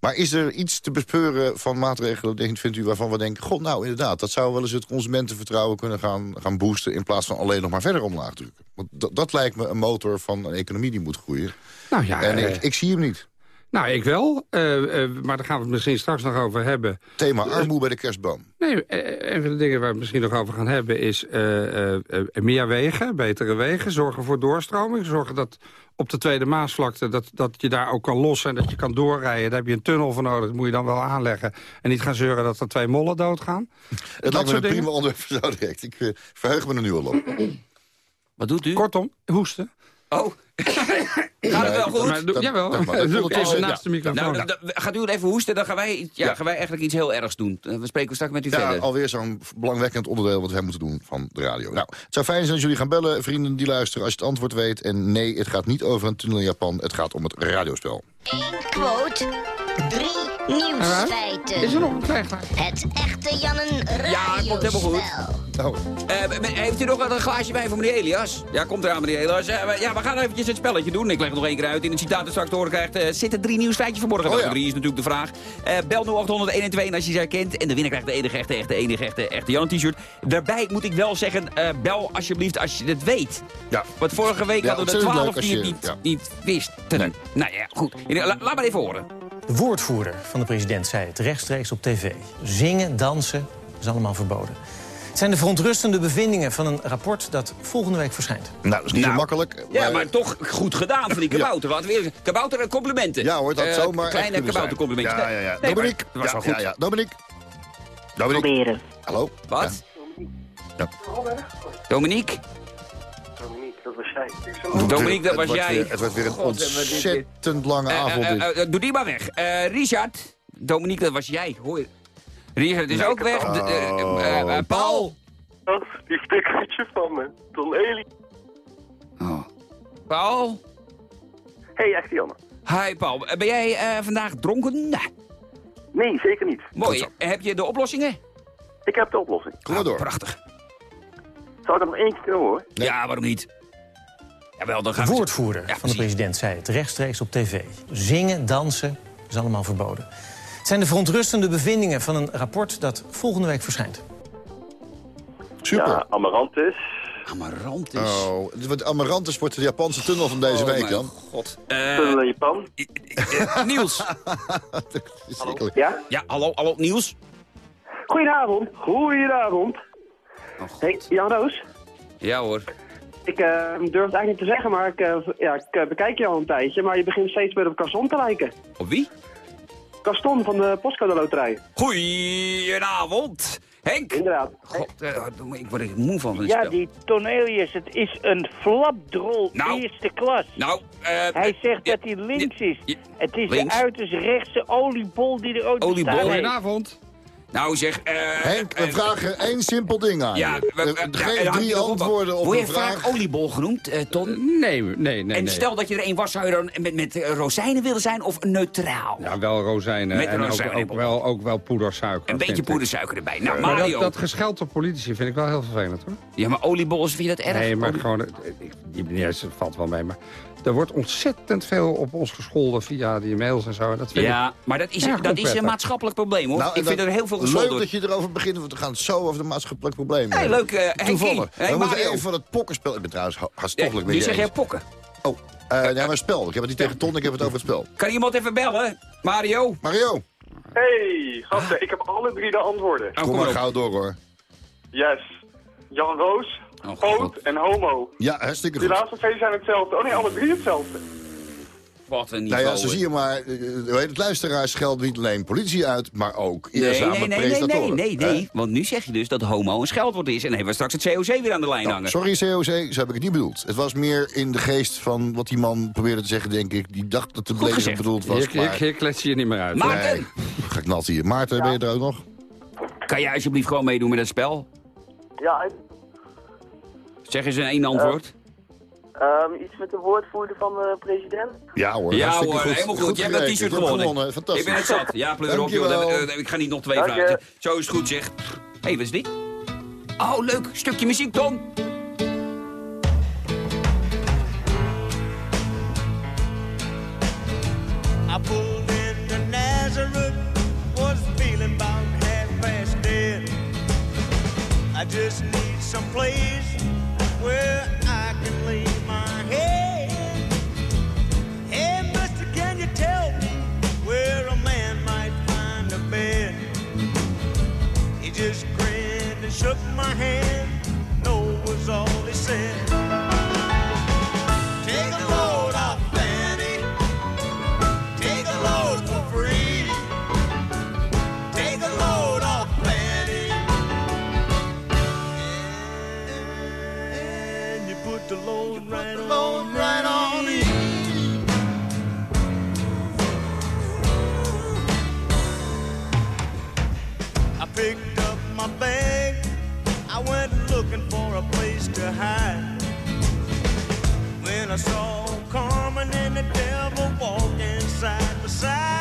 Maar is er iets te bespeuren van maatregelen, vindt u, waarvan we denken... god, nou inderdaad, dat zou wel eens het consumentenvertrouwen kunnen gaan, gaan boosten... in plaats van alleen nog maar verder omlaag drukken. Want dat, lijkt me een motor van een economie die moet groeien. Nou ja, en eh, ik, ik zie hem niet. Nou, ik wel. eh, eh, maar daar gaan we het misschien straks nog over hebben. Thema armoede bij de kerstboom. Nee, een van de dingen waar we het misschien nog over gaan hebben is meer wegen, betere wegen. Zorgen voor doorstroming. Zorgen dat op de Tweede Maasvlakte dat, dat je daar ook kan lossen en dat je kan doorrijden. Daar heb je een tunnel voor nodig, dat moet je dan wel aanleggen. En niet gaan zeuren dat er twee mollen doodgaan. Het lijkt me een prima onderwerp zo direct. Ik eh, verheug me er nu al op. Wat doet u? Kortom, hoesten. Oh. Gaat het wel goed? Maar doe- jawel. Doe even naast de microfoon. Nou, gaat u even hoesten, dan gaan wij, ja, Ja. gaan wij eigenlijk iets heel ergs doen. Eh, We spreken straks met u Ja, verder. alweer zo'n belangwekkend onderdeel wat wij moeten doen van de radio. Nou, het zou fijn zijn als jullie gaan bellen, vrienden die luisteren, als je het antwoord weet. En nee, het gaat niet over een tunnel in Japan, het gaat om het radiospel. Eén quote, drie nieuwsfeiten. Is er nog een? Het echte Jannen Ja, komt helemaal goed. Nou, Eh, heeft u nog wat een glaasje bij voor meneer Elias? Ja, komt eraan meneer Elias. Eh, we- ja, we gaan eventjes het spelletje doen. Ik leg het nog één keer uit. In het citaat dat straks te horen krijgt, eh, zitten drie nieuwsfeitjes vanmorgen. Oh, ja. drie is natuurlijk de vraag. Eh bel 0800 112 als je ze herkent. En de winnaar krijgt de enige echte, echte, enige echte, echte Jan t-shirt. Daarbij moet ik wel zeggen, eh, bel alsjeblieft als je het weet. ja. Want vorige week Ja, hadden we 12 leuk die het niet, ja. niet wisten. Nou ja, goed. La- laat maar even horen. De woordvoerder van de president zei het rechtstreeks op tv. Zingen, dansen, is allemaal verboden. Het zijn de verontrustende bevindingen van een rapport dat volgende week verschijnt. Nou, dat is niet Nou, zo makkelijk. Ja, maar toch goed gedaan van die kabouter. Laten we weer kabouter complimenten. Ja hoor, dat Eh, zomaar Kleine kunnen zijn. kaboutercomplimentjes. Ja, ja, ja. Nee, Dominique. dat was ja, wel goed. Ja, ja. Dominique. Dominique. Proberen. Hallo. Wat? Ja. Dominique? Dominique, dat was jij. Dominique, dat Het jij. weer- het wordt weer een God, ontzettend lange Eh, avond. eh, eh, doe die maar weg. Eh, Richard. Dominique, dat was jij. Hoor je? Richard is ook weg. De- eh, eh, Paul. Dat, die van me. Don Eli. Oh. Paul. Hey, echte Janne. Hi Paul. Ben jij eh, vandaag dronken? Nee. Nee, zeker niet. Mooi. Heb je de oplossingen? Ik heb de oplossing. Kom maar door. Prachtig. Zou ik dat nog één keer kunnen horen? Ja, waarom niet? Jawel, dan De gaan we... woordvoerder Ja, van de president zei het rechtstreeks op tv. Zingen, dansen, is allemaal verboden. Het zijn de verontrustende bevindingen van een rapport dat volgende week verschijnt. Super. Ja, Amarantis. Amarantis. Oh, want Amarantis wordt de Japanse tunnel van deze Oh, week mijn dan. god. Eh, Tunnel in Japan. eh, Niels. Verschrikkelijk. Ja? Ja, hallo, hallo, Niels. Goedenavond. Goedenavond. Oh. Hey, Jan Roos. Ja hoor. Ik eh, durf het eigenlijk niet te zeggen, maar ik, eh, ja, ik eh, bekijk je al een tijdje. Maar je begint steeds meer op Gaston te lijken. Op wie? Gaston van de Postcode Loterij. Goedenavond. Henk. Inderdaad. God, eh, ik word er moe van Ja, spel. die Tonelius, het is een flapdrol, Nou. eerste klas. Nou, eh... Hij zegt ja, dat hij links is. Het is links. de uiterst rechtse oliebol die er ooit Oliebol. Goedenavond. Nou zeg, eh... Henk, we eh, vragen één simpel ding aan Ja, je. we- we- Eh, ja, Geef en dan drie op- antwoorden op Word een je vraag. vaak oliebol genoemd, eh, Ton? Nee, nee, nee. en nee. stel dat je er een was, zou je dan met, met rozijnen willen zijn of neutraal? Ja, wel rozijnen. Met en ook, rozijnen. ook, wel, ook wel poedersuiker. een beetje poedersuiker erbij. Nou, Maar Mario. dat, dat gescheld op politici vind ik wel heel vervelend, hoor. Ja, maar oliebollen, vind je dat erg? Nee, maar Olie- gewoon... Ik, het valt wel mee, maar... Er wordt ontzettend veel op ons gescholden via die mails en zo. en Dat vind ik Ja, maar dat is, dat is een maatschappelijk probleem, hoor. Nou, ik vind er heel veel Leuk gescholden. dat je erover begint, want we gaan het zo over de maatschappelijk probleem Hey, hebben. leuk, eh, Henkie. Toevallig. Hey, we moeten Mario. even van het pokkenspel... Ik ben trouwens ha- Ja, hartstochtelijk met nu je zeg jij pokken. Oh, eh nee, maar spel. Ik heb het niet tegen Ton, ik heb het over het spel. Kan iemand even bellen? Mario? Mario, Hey, gasten, ik heb alle drie de antwoorden. Oh, kom kom maar op. gauw door hoor. Yes. Jan Roos, Oh, Poot en Homo. Ja, hartstikke Die goed. laatste twee zijn hetzelfde. Oh nee, alle drie hetzelfde. wat een Nou niveau. ja, zo zie je maar, eh, hoe heet het, luisteraars schelden niet alleen politie uit, maar ook Nee, eerzame nee, nee, nee, nee, presentatoren. nee, nee. Want nu zeg je dus dat homo een scheldwoord is. En dan hebben we straks het COC weer aan de lijn Nou, hangen. sorry COC, zo heb ik het niet bedoeld. Het was meer in de geest van wat die man probeerde te zeggen, denk ik. Die dacht dat de gezegd. bedoeld was. Hier, maar... hier klets je je niet meer uit. Maarten! Nee, ga ik nat hier. Maarten, ben je er ook nog? Kan jij alsjeblieft gewoon meedoen met het spel? Ja, ik- Zeg eens in één antwoord. ehm, iets met de woordvoerder van de president. Ja hoor, ja hoor, helemaal goed. Je hebt dat t-shirt gewonnen. Fantastisch. Ik ben het zat. Ja, pleur op joh. Dankjewel. Eh, Ik ga niet nog twee Dank je. vragen. Zo is het goed zeg. Hé, hey, wat is dit? Oh, leuk. Stukje muziek, Tom. I pulled into Nazareth, was feeling about half past dead. I just need some place where I can lay my head. Hey, mister, can you tell me where a man might find a bed? He just grinned and shook my hand. No was all he said. When I saw Carmen and the devil walking side by side,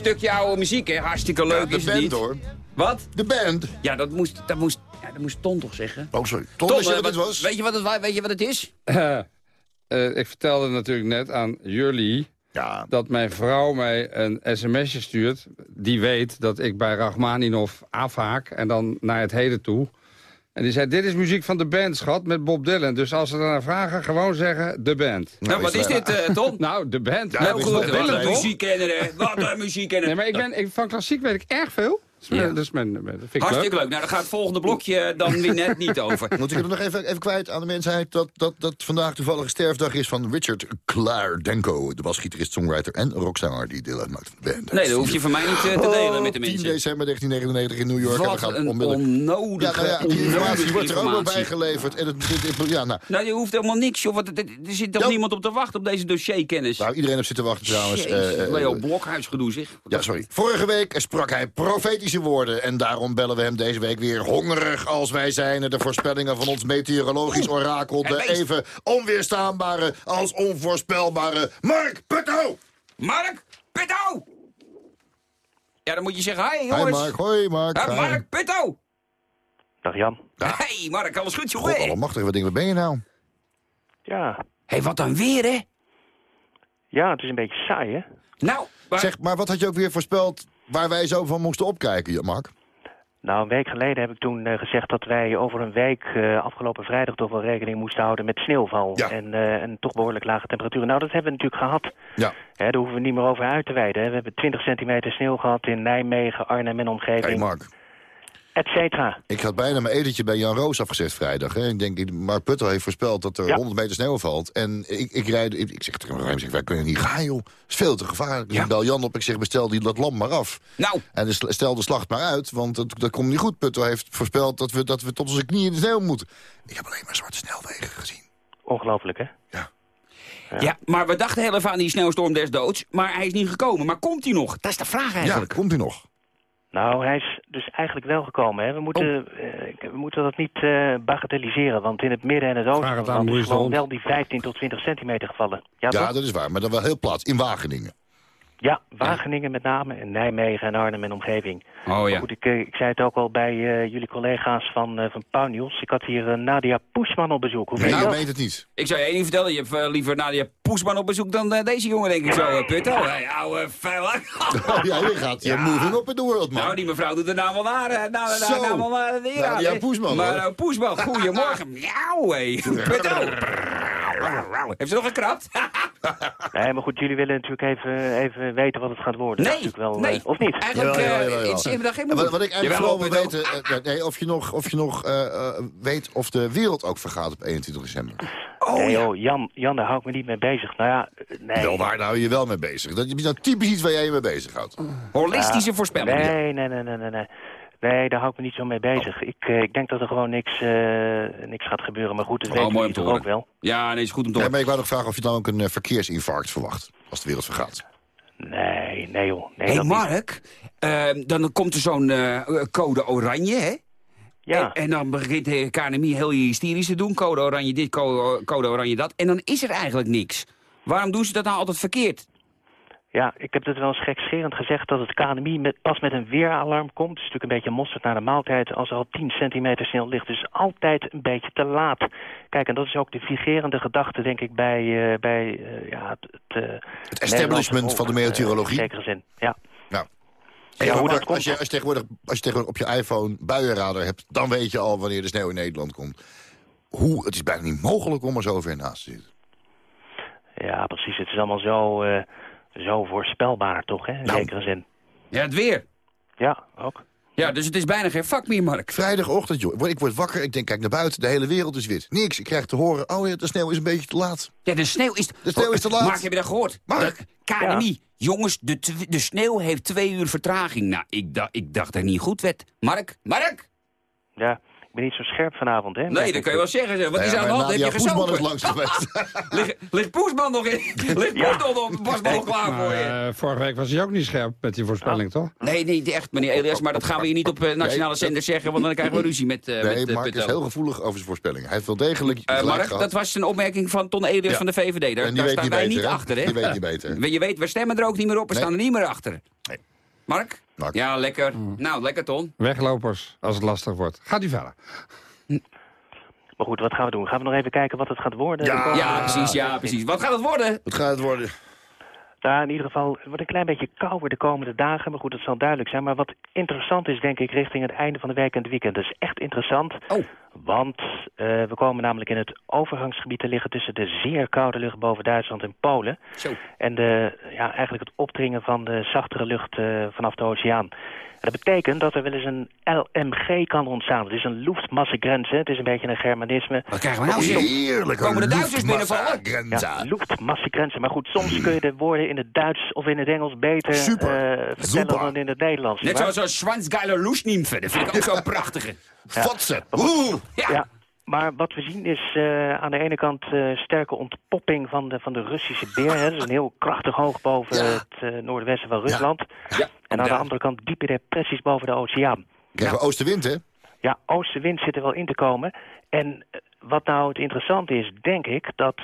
stukje oude muziek, hè. Hartstikke leuk de is het band, niet. hoor. Wat? De band. Ja, dat moest, dat moest, ja, dat moest Ton toch zeggen? Oh, sorry. Ton, Ton, je eh, wat wat- was? Weet je wat het, weet je wat het is? Eh, eh, ik vertelde natuurlijk net aan jullie Ja. dat mijn vrouw mij een sms'je stuurt. Die weet dat ik bij Rachmaninov afhaak en dan naar het heden toe. En die zei, dit is muziek van de band, schat, met Bob Dylan. Dus als ze daarna vragen, gewoon zeggen, de band. Nou, wat is dit, eh, Ton? Nou, de band. Nou, met goed, Bob wat Dylan, een toch? muziekkenner, hè. Wat een muziekkenner. Nee, maar ik ben, ik, van klassiek weet ik erg veel. Mijn, dat vind ik Hartstikke leuk. leuk. Nou, dan gaat het volgende blokje dan weer net niet over. Moet ik er nog even, even kwijt aan de mensheid... Dat, dat, dat vandaag toevallig sterfdag is van Richard Klaardenko... de basgitarist, songwriter en rockzanger die deel uitmaakt van de band. Nee, dat hoef je van mij niet eh, te delen met de 10 mensen. december 1999 in New York. en we Wat gaan een onmiddellijk... onnodige, Ja, nou ja, die informatie wordt er ook wel informatie. bij geleverd. En het, dit- dit- ja, nou, Nou, je hoeft helemaal niks, joh. Want er, er zit toch Ja. niemand op te wachten op deze dossierkennis. nou, iedereen heeft zitten wachten trouwens. Jezus, Eh, eh, Leo Blokhuis gedoe, zeg. Ja, sorry. Vorige week sprak hij En daarom bellen we hem deze week weer hongerig als wij zijn. De voorspellingen van ons meteorologisch orakel. De even onweerstaanbare als onvoorspelbare Mark Putto. Mark Pitto! Ja, dan moet je zeggen, hi Hi jongens. Mark, hoi Mark. Ja, Hi. Mark Pitto! Dag Jan. Hey Mark, alles goed God jongen? allemachtig, wat wat ben je nou? Ja. hey, wat een weer hè? Ja, het is een beetje saai, hè? Nou, maar... Zeg, maar wat had je ook weer voorspeld waar wij zo van moesten opkijken, Mark? Nou, een week geleden heb ik toen eh, gezegd dat wij over een week eh, afgelopen vrijdag toch wel rekening moesten houden met sneeuwval. En, eh, en toch behoorlijk lage temperaturen. Nou, dat hebben we natuurlijk gehad. Ja. Hè, daar hoeven we niet meer over uit te wijden. hè. We hebben 20 centimeter sneeuw gehad in Nijmegen, Arnhem en omgeving. Hey Mark. Et cetera. Ik had bijna mijn etentje bij Jan Roos afgezet vrijdag. Hè. Ik denk, Mark Puttel heeft voorspeld dat er 100 meter sneeuw valt. En ik, ik rijd, ik, ik zeg tegen hem, zeg, wij kunnen niet gaan, joh. Het is veel te gevaarlijk. Dus ik bel Jan op, ik zeg, bestel die, dat lam maar af. Nou. En dus stel de slacht maar uit, want dat, dat komt niet goed. Puttel heeft voorspeld dat we, dat we tot onze knieën in de sneeuw moeten. Ik heb alleen maar zwarte snelwegen gezien. Ongelooflijk, hè? Ja. maar we dachten heel even aan die sneeuwstorm des doods. Maar hij is niet gekomen. Maar komt hij nog? Dat is de vraag eigenlijk. Ja, komt hij nog? Nou, hij is dus eigenlijk wel gekomen. Hè. We, moeten, eh, we moeten dat niet eh, bagatelliseren. Want in het midden en het oosten is gewoon wel die 15 tot 20 centimeter gevallen. Ja, Ja, dat is waar, maar dan wel heel plat. In Wageningen. Ja, Wageningen met name, en Nijmegen en Arnhem en omgeving. Oh ja. Goed, ik, eh, ik zei het ook al bij eh, jullie collega's van, eh van. Ik had hier Nadia Poesman op bezoek. Hoe vind je dat? het niet. Ik zou je één ding vertellen. Je hebt liever Nadia Poesman op bezoek dan eh, deze jongen, denk ik zo. Uh, Putto, hey, ouwe vuilak. Oh, ja, je gaat je moving up in the world, man. Nou, die mevrouw doet er nou wel naar. eh, Nou, Zo. nou, nou, naar de hier aan, Nadia. Poesman, Maar nou, Poesman, goedemorgen. Miauw, hé. Putto. Heeft ze nog gekrapt? Nee, maar goed, jullie willen natuurlijk even, even weten wat het gaat worden. Nee, Dat wel, nee. eh, of niet? Eigenlijk, Jawel, eh, wat, wat ik eigenlijk vooral wil weten... eh, nee, of je nog, of je nog weet of de wereld ook vergaat op 21 december. nee, joh, Jan, Jan, daar hou ik me niet mee bezig. Nou ja, nee. Wel, waar hou je je wel mee bezig? Dat is nou typisch iets waar jij je mee bezig houdt. Holistische voorspellingen. Nee, nee, nee, nee, nee, nee. Nee, daar hou ik me niet zo mee bezig. Ik, eh, ik denk dat er gewoon niks, eh, niks gaat gebeuren. Maar goed, dat Oh, te toch ook horen. wel. Ja, nee, is goed om te Ja, horen. maar ik wou nog vragen of je dan ook een eh, verkeersinfarct verwacht. Als de wereld vergaat. Nee, nee joh. Nee, dat niet. Mark, eh, dan komt er zo'n eh, code oranje, hè? Ja. En, en dan begint de KNMI heel hysterisch te doen. Code oranje dit, code, code oranje dat. En dan is er eigenlijk niks. Waarom doen ze dat nou altijd verkeerd? Ja, ik heb het wel eens gekscherend gezegd dat het KNMI met, pas met een weeralarm komt. Het is natuurlijk een beetje mosterd naar de maaltijd als er al 10 centimeter sneeuw ligt. Dus altijd een beetje te laat. Kijk, en dat is ook de vigerende gedachte, denk ik, bij, eh, bij eh, ja, het... Het, eh, establishment van de meteorologie. In zekere zin, ja. Ja. Ja, Ja, hoe maar dat komt- als, je, als, je tegenwoordig, als je tegenwoordig op je iPhone buienradar hebt... dan weet je al wanneer de sneeuw in Nederland komt. Hoe? Het is bijna niet mogelijk om er zo ver naast te zitten. Ja, precies. Het is allemaal zo, zo voorspelbaar, toch, hè? In Nou. zekere zin. Ja, het weer. Ja, ook. Ja, dus het is bijna geen vak meer, Mark. Vrijdagochtend, joh. Ik word wakker, ik denk, kijk naar buiten, de hele wereld is wit. Niks, ik krijg te horen, oh ja, de sneeuw is een beetje te laat. Ja, de sneeuw is... De sneeuw is te laat. Mark, heb je dat gehoord? Mark. De KNMI. Jongens, de, de sneeuw heeft twee uur vertraging. Nou, ik, dacht, ik dacht dat het niet goed werd. Mark? Mark? Ja, ik ben niet zo scherp vanavond, hè? Nee, dat kun je wel zeggen. zeg. Wat Nou is aan de hand? Heb je gezopen? is langs geweest. Ligt, ligt Poesman nog in? Ligt Poesman nog klaar voor je? Eh, vorige week was hij ook niet scherp met die voorspelling, toch? Nee, nee, echt, meneer Elias. Maar dat gaan we hier niet op eh, nationale zender zeggen, want dan krijgen we ruzie met, eh Nee, met Mark is heel gevoelig over zijn voorspellingen. Hij heeft wel degelijk gelijk Mark, gehad. dat was een opmerking van Ton Elias Ja. van de VVD. Daar, staan niet wij beter, niet hè? achter, hè? Die weet niet beter. Je weet, we stemmen er ook niet meer op. We staan er niet meer achter. Nee. Mark? Mark. Ja, lekker. Mm. Nou, lekker, Ton. Weglopers, als het lastig wordt. Gaat u verder. Maar goed, wat gaan we doen? Gaan we nog even kijken wat het gaat worden? De komende- Ja, precies, ja, precies. Wat gaat het worden? Wat gaat het worden? Nou, in ieder geval, het wordt een klein beetje kouder de komende dagen. Maar goed, dat zal duidelijk zijn. Maar wat interessant is, denk ik, richting het einde van de week en het weekend. Dat is echt interessant. Oh. Want eh, we komen namelijk in het overgangsgebied te liggen... tussen de zeer koude lucht boven Duitsland en Polen... Zo. en de, ja, eigenlijk het opdringen van de zachtere lucht eh, vanaf de oceaan. En dat betekent dat er wel eens een LMG kan ontstaan. Het is een Luftmassegrenze. Het is een beetje een germanisme. Wat krijgen we nou, zeg? Heerlijk. Komen de Duitsers binnenvallen? Ja, Luftmassegrenze. Maar goed, soms kun je de woorden in het Duits of in het Engels beter eh, vertellen Super. dan in het Nederlands. Net zoals zo'n Schwanzgeiler Loesniemfe. Dat vind ik ook zo'n prachtige. Fotsen. Oeh. Ja. Ja, maar wat we zien is eh, aan de ene kant eh, sterke ontpopping van de, van de Russische beer. Hè. Dat is een heel krachtig hoog boven Ja. het eh, noordwesten van Rusland. Ja. En aan de andere kant diepe depressies boven de oceaan. Krijgen we oostenwind, hè? Ja, oostenwind zit er wel in te komen. En wat nou het interessante is, denk ik, dat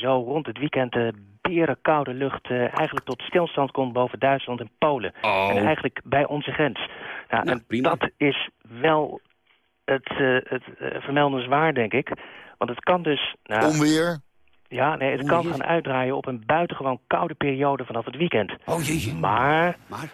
zo rond het weekend de berenkoude lucht eigenlijk tot stilstand komt boven Duitsland en Polen. Oh. En eigenlijk bij onze grens. Nou, Nou, en prima. dat is wel het, eh het eh, vermeldenswaard, denk ik. Want het kan dus... Nou, Onweer. ja, nee, het kan gaan uitdraaien op een buitengewoon koude periode vanaf het weekend. Oh jeetje. Maar Maar?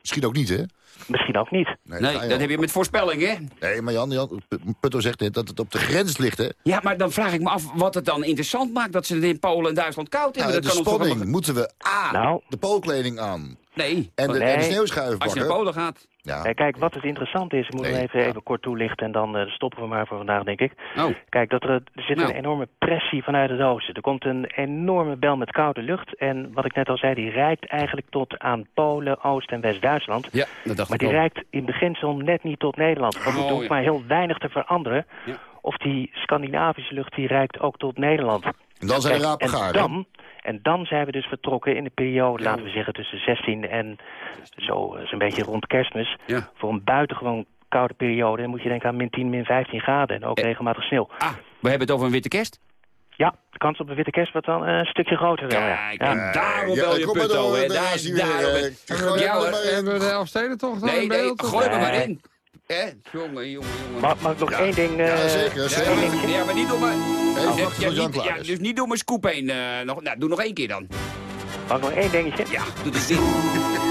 Misschien ook niet, hè? Misschien ook niet. Nee, je dat heb je met voorspellingen. Nee, maar Jan, Jan Putto zegt net dat het op de grens ligt, hè? Ja, maar dan vraag ik me af wat het dan interessant maakt... dat ze het in Polen en Duitsland koud Ja, hebben. de dat kan ons toch spanning moeten we A, Nou. de poolkleding aan. Nee. En de, Nee. en de Als je naar. Polen gaat. Ja. Kijk, wat het interessant is, ik moet Nee, hem even, ja. even kort toelichten en dan eh, stoppen we maar voor vandaag, denk ik. Oh. Kijk, dat er, er zit Nou. een enorme pressie vanuit het oosten. Er komt een enorme bel met koude lucht. En wat ik net al zei, die reikt eigenlijk tot aan Polen, Oost- en West-Duitsland. Ja, dat dacht Maar ik die reikt in beginsel net niet tot Nederland. Want Oh, er hoeft ja. maar heel weinig te veranderen. Ja. Of die Scandinavische lucht, die reikt ook tot Nederland. En dan zijn de rapen en gaar, dan, en dan zijn we dus vertrokken in de periode, laten we zeggen, tussen 16 en zo, eh, zo'n beetje rond kerstmis. Ja. Voor een buitengewoon koude periode. Dan moet je denken aan min 10, min 15 graden en ook Eh. regelmatig sneeuw. Ah, we hebben het over een witte kerst. Ja, de kans op een witte kerst wordt dan eh, een stukje groter. Kijk, Ja. en daarom bel je door, hè. daar Daar, is daarom- eh, Ja, hem in. Hebben we de Elfstedentocht dan Nee, gooi er maar in. Hè? Jongen, jongen, jongen. Mag, mag ik nog Ja. één ding... eh, Ja, zeker, Ja, zeker. dingetje? ja, maar niet door mijn... Ja, niet- ja, dus niet door mijn scoop heen. eh, nog, nou, doe nog één keer dan. Mag ik nog één dingetje? Ja, doe dit.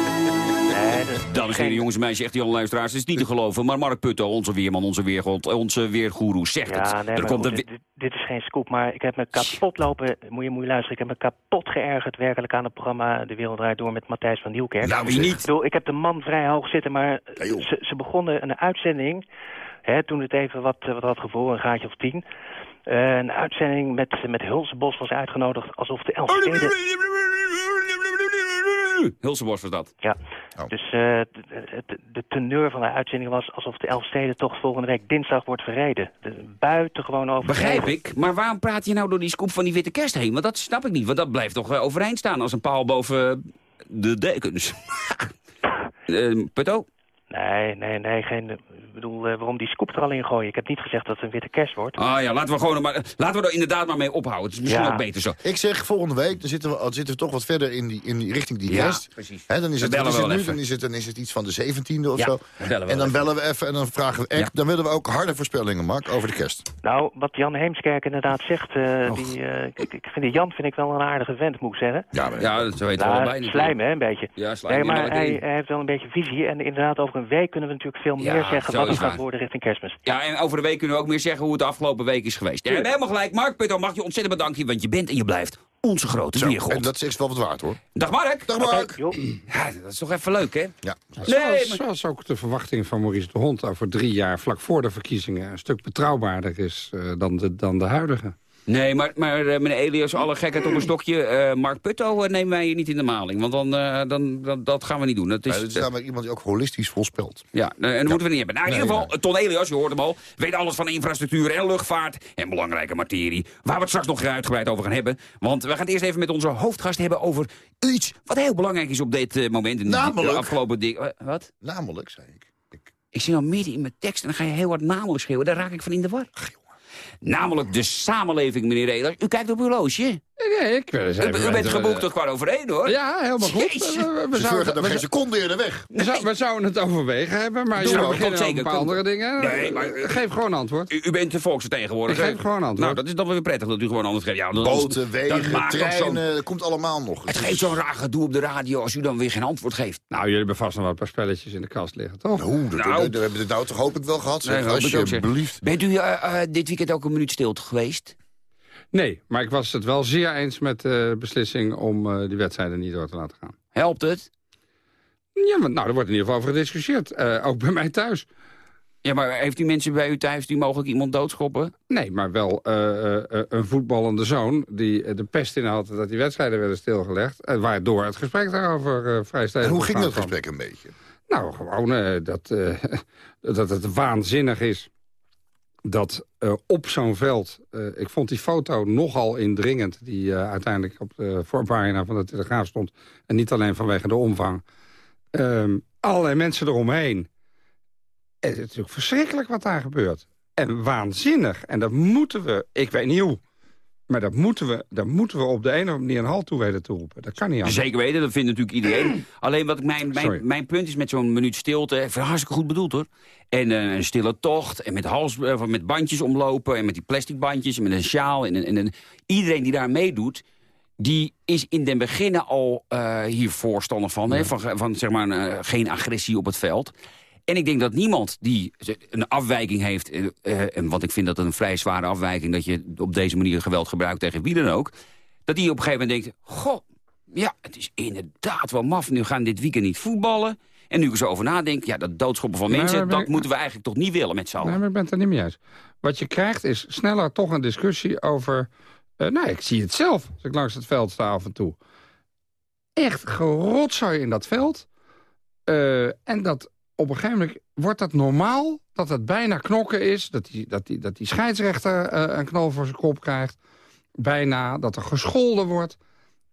Nee, dat- Dames en heren, jongens en meisjes, echt Jan luisteraars. Het is niet te geloven, maar Mark Putto, onze weerman, onze weergod, onze weergoeroe, zegt het. Nee, er komt goed, een... dit, is geen scoop, maar ik heb me kapot lopen... Moet je, moet je luisteren, ik heb me kapot geërgerd werkelijk aan het programma De Wereld Draait Door met Matthijs van Nieuwkerk. Nou, wie Ik niet? bedoel, ik heb de man vrij hoog zitten, maar Ja, ze, ze begonnen een uitzending... Hè, toen het even wat, wat had gevoel, een gaatje of tien... Een uitzending met, met Hulsebos was uitgenodigd alsof de Elfsteden... Hulsebos was dat. Ja, Oh. dus eh, de, de, de teneur van de uitzending was alsof de Elfsteden toch volgende week dinsdag wordt verreden. De, buitengewoon over. Begrijp ik, maar waarom praat je nou door die scoop van die witte kerst heen? Want dat snap ik niet, want dat blijft toch eh, overeind staan als een paal boven de dekens. Eh, Putto? Nee, nee, nee, geen. Ik bedoel, eh, waarom die scoop er al in gooien? Ik heb niet gezegd dat het een witte kerst wordt. Ah ja, laten we, gewoon maar, laten we er inderdaad maar mee ophouden. Het is misschien Ja. ook beter zo. Ik zeg volgende week, dan zitten we, dan zitten we toch wat verder in die, in die richting die Ja, kerst. precies. Hè, dan is We het, is wel nu? Dan is het, dan is het iets van de 17e of Ja, zo. wel En dan bellen we even en dan vragen we echt. Ja. Dan willen we ook harde voorspellingen, Mark, over de kerst. Nou, wat Jan Heemskerk inderdaad zegt, eh, die, eh, ik, ik vind die Jan vind ik wel een aardige vent, moet ik zeggen. Ja, maar, Ja, dat weten we Nou, allebei natuurlijk. slijmen, hè, een beetje. Ja, slijmen. Nee, maar hij, hij heeft wel een beetje visie. En inderdaad, over een week kunnen we natuurlijk veel Ja, meer zeggen wat is het gaat worden richting kerstmis. Ja, en over de week kunnen we ook meer zeggen hoe het de afgelopen week is geweest. Ja, we hebben helemaal gelijk. Mark Putto, mag je ontzettend bedanken, want je bent en je blijft onze grote Zo, weergod. en dat is echt wel wat waard, hoor. Dag Mark! Dag, Mark. Ja, dat is toch even leuk, hè? Ja. Nee, Zoals, maar- zoals ook de verwachting van Maurice de Hond over drie jaar... vlak voor de verkiezingen een stuk betrouwbaarder is eh, dan, de, dan de huidige. Nee, maar, maar eh, meneer Elias, alle gekheid op een stokje. eh, Mark Putto eh, nemen wij hier niet in de maling. Want dan, dan, dat gaan we niet doen. Dat is, Ja, dit is namelijk iemand die ook holistisch voorspelt. Ja, en dat moeten we niet hebben. Nou, in Nee, ieder geval, nee. Ton Elias, je hoort hem al, weet alles van infrastructuur en luchtvaart en belangrijke materie. Waar we het straks nog uitgebreid over gaan hebben. Want we gaan het eerst even met onze hoofdgast hebben over iets wat heel belangrijk is op dit moment. In de- Namelijk? De afgelopen wat? Namelijk, zei ik. ik Ik zit al midden in mijn tekst en dan ga je heel hard namelijk schreeuwen. Daar raak ik van in de war. Namelijk de samenleving, meneer Elias. U kijkt op uw horloge. Nee, ik wil eens U, even u bent geboekt eh, tot kwart over één, hoor. Ja, helemaal goed. Jezus. We, we- we zouden, we, geen seconde eerder weg. we zou- we zouden het overwegen hebben, maar Doe jullie maar, beginnen een zeker, paar andere dingen. Nee, maar, eh, Geef gewoon antwoord. U, u bent de volksvertegenwoordiger. Ik geef gewoon antwoord. Nou, dat is dan weer prettig dat u gewoon antwoord geeft. Ja, dan- Boten, dat wegen, treinen, dat komt allemaal nog. Het geeft zo'n raar gedoe op de radio als u dan weer geen antwoord geeft. Nou, jullie hebben vast nog wel een paar spelletjes in de kast liggen, toch? Dat, Nou. dat- dat hebben we het nou toch hoop ik wel gehad. Zeg. Alsjeblieft. Bent u eh, eh, dit weekend ook een minuut stilte geweest? Nee, maar ik was het wel zeer eens met de beslissing om eh, die wedstrijden niet door te laten gaan. Helpt het? Ja, want nou, er wordt in ieder geval over gediscussieerd. Eh, ook bij mij thuis. Ja, maar heeft u mensen bij u thuis die mogelijk iemand doodschoppen? Nee, maar wel eh, eh, een voetballende zoon die eh, de pest in had dat die wedstrijden werden stilgelegd. eh, waardoor het gesprek daarover eh vrij stevig En hoe ging dat gesprek een beetje? Nou, gewoon eh, dat, eh, dat het waanzinnig is dat eh, op zo'n veld... eh, ik vond die foto nogal indringend... die eh, uiteindelijk op de voorpagina van de Telegraaf stond. En niet alleen vanwege de omvang. Ehm, allerlei mensen eromheen. Het is natuurlijk verschrikkelijk wat daar gebeurt. En waanzinnig. En dat moeten we... Ik weet niet hoe. Maar dat moeten we, dat moeten we op de een of andere manier een halt toe weten te roepen. Dat kan niet anders. Zeker weten, dat vindt natuurlijk iedereen. Alleen wat ik mijn, mijn, mijn punt is met zo'n minuut stilte... Het hartstikke goed bedoeld, hoor. En eh, een stille tocht, en met, hals, eh, met bandjes omlopen... en met die plastic bandjes, en met een sjaal. En, en, en iedereen die daar meedoet... die is in den beginnen al eh, hier voorstander van. Hè, van, van zeg maar, eh, geen agressie op het veld. En ik denk dat niemand die een afwijking heeft... eh, eh, en want ik vind dat een vrij zware afwijking... dat je op deze manier geweld gebruikt tegen wie dan ook... dat die op een gegeven moment denkt... goh, ja, het is inderdaad wel maf. Nu gaan we dit weekend niet voetballen. En nu ik er zo over nadenk, ja, dat doodschoppen van mensen... maar dat moeten we eigenlijk toch niet willen met z'n allen. Nee, maar ik ben het er niet mee eens. Wat je krijgt is sneller toch een discussie over... eh nou, ik zie het zelf als ik langs het veld sta af en toe. Echt gerotzooi in dat veld. En dat op een gegeven moment wordt dat normaal... dat het bijna knokken is, dat die, dat die, dat die scheidsrechter eh, een knal voor zijn kop krijgt. Bijna dat er gescholden wordt.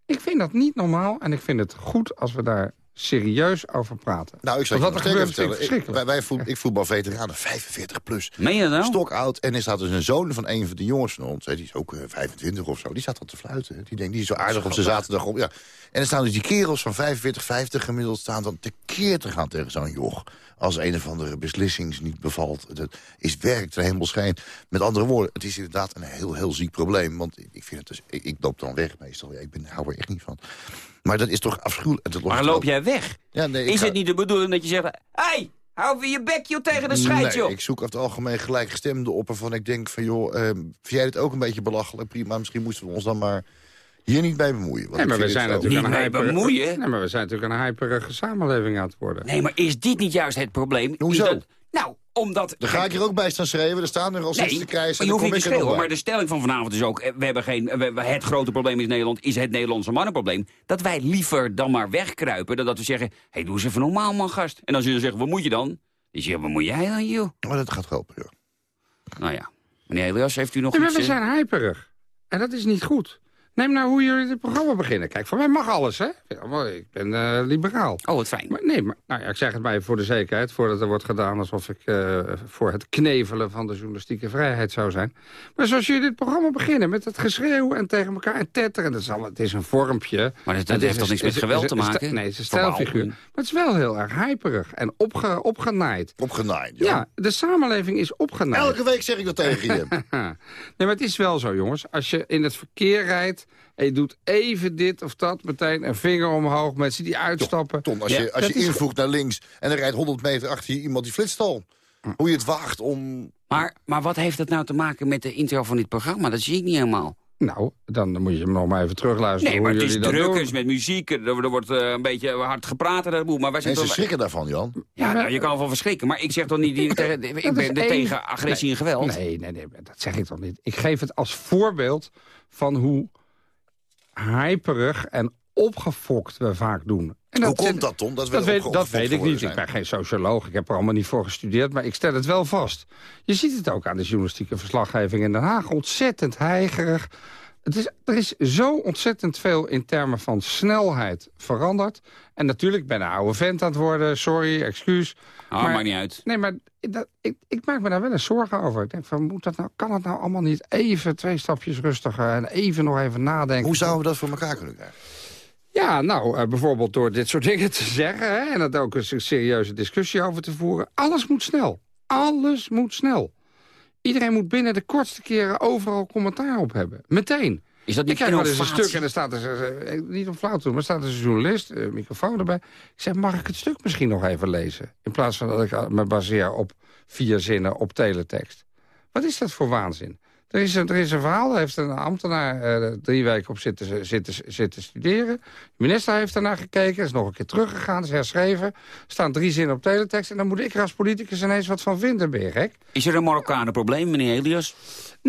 Ik vind dat niet normaal en ik vind het goed als we daar serieus over praten. Nou, ik zal je wat er gebeurt, vertellen. Ik, wij, wij voet, ik voetbal veteranen, 45 plus. Meen je dat nou? Stokoud. En er staat dus een zoon van een van de jongens van ons. hè, Die is ook eh, 25 of zo. Die staat al te fluiten. Die denkt, die is zo aardig op zijn zaterdag op. Ja. En er staan dus die kerels van 45, 50 gemiddeld... staan dan tekeer te gaan tegen zo'n joch. Als een of andere beslissing niet bevalt. Dat is werk ten hemel schijnt. Met andere woorden, het is inderdaad een heel, heel ziek probleem. Want ik vind het dus... Ik, ik loop dan weg meestal. Ja, ik ben, hou er echt niet van. Maar dat is toch afschuwelijk. Maar het loop op. jij weg? Ja, nee, is ga- het niet de bedoeling dat je zegt... Hé, hey, hou weer je bek joh, tegen de scheid, nee, joh. ik zoek over het algemeen gelijkgestemden op... waarvan ik denk van, joh, ehm, vind jij dit ook een beetje belachelijk? Prima, misschien moesten we ons dan maar hier niet bij bemoeien. Nee, maar we zijn natuurlijk een Niet mee hyper... bemoeien. Nee, maar we zijn natuurlijk een hyperige samenleving aan het worden. Nee, maar is dit niet juist het probleem? Hoezo? Dat- nou, omdat... Dan ga ik hier ook bij staan schreeuwen. Er staan er al zes Nee, te krijgen. maar je hoeft niet te schreeuwen. Maar de stelling van vanavond is ook... eh, We hebben geen, we, het grote probleem in Nederland is het Nederlandse mannenprobleem. Dat wij liever dan maar wegkruipen... dan dat we zeggen... Hé, hey, doe eens even normaal, man, gast. En dan zullen ze zeggen, wat moet je dan? Die zeggen, wat moet jij dan, joh? Maar dat gaat helpen, ja. Nou ja. Meneer Elias, heeft u nog Nee, maar iets... we eh? zijn hyperig. En dat is niet goed. Neem nou hoe jullie dit programma beginnen. Kijk, voor mij mag alles, hè? Ja, maar ik ben eh, liberaal. Oh, wat fijn. Maar, nee, maar nou ja, ik zeg het maar even voor de zekerheid... voordat er wordt gedaan alsof ik eh, voor het knevelen van de journalistieke vrijheid zou zijn. Maar zoals jullie dit programma beginnen... met het geschreeuw en tegen elkaar en tetteren... Dat is allemaal, het is een vormpje. Maar dat- dat Het heeft een- toch niks met is- geweld is- te is- maken? Nee, het is een stijlfiguur. Maar het is wel heel erg hyperig en opge, opgenaaid. Opgenaaid, Ja, de samenleving is opgenaaid. Elke week zeg ik dat tegen je. nee, maar het is wel zo, jongens. Als je in het verkeer rijdt en je doet even dit of dat... meteen een vinger omhoog, mensen die uitstappen. Tom, als Ja, je, als je invoegt naar links... en er rijdt 100 meter achter je iemand die flitst al. Hoe je het waagt om... Maar, maar wat heeft dat nou te maken met de intro van dit programma? Dat zie ik niet helemaal. Nou, dan moet je hem nog maar even terugluisteren Nee, maar hoe het is jullie dat druk, doen. het is met muziek, er, er wordt eh, een beetje hard gepraat en dat boel. Maar wij zijn Mensen toch- schrikken daarvan, Jan. Ja, nou, je kan wel verschrikken, maar ik zeg toch niet... Die, tegen, ik ben er één- tegen agressie Nee, en geweld. Nee, nee, nee, dat zeg ik toch niet. Ik geef het als voorbeeld van hoe hyperig en opgefokt we vaak doen. En Hoe komt dat, Tom? Dat we Dat weet, dat weet ik niet. Ik ben geen socioloog. Ik heb er allemaal niet voor gestudeerd. Maar ik stel het wel vast. Je ziet het ook aan de journalistieke verslaggeving in Den Haag. Ontzettend heigerig. Het is, er is zo ontzettend veel in termen van snelheid veranderd. En natuurlijk, ik ben een oude vent aan het worden. Sorry, excuus. Ah, maakt niet uit. Nee, maar dat, ik, ik maak me daar wel eens zorgen over. Ik denk van, moet dat nou, kan het nou allemaal niet even twee stapjes rustiger... en even nog even nadenken? Hoe zouden we dat voor elkaar kunnen krijgen? Ja, nou, eh, bijvoorbeeld door dit soort dingen te zeggen... Hè, en er ook een serieuze discussie over te voeren. Alles moet snel. Alles moet snel. Iedereen moet binnen de kortste keren overal commentaar op hebben. Meteen. Is dat Ik niet krijg wel eens een stuk en er staat er, eh, niet om flauw te doen, maar staat er een journalist, een microfoon erbij. Ik zeg, mag ik het stuk misschien nog even lezen? In plaats van dat ik me baseer op vier zinnen op teletext. Wat is dat voor waanzin? Er is een, is een verhaal, daar heeft een ambtenaar eh, drie weken op zitten, zitten, zitten studeren. De minister heeft daarnaar gekeken, is nog een keer teruggegaan, is herschreven. Er staan drie zinnen op teletext en dan moet ik er als politicus ineens wat van vinden, ben? Is er een Marokkanenprobleem, meneer Elias?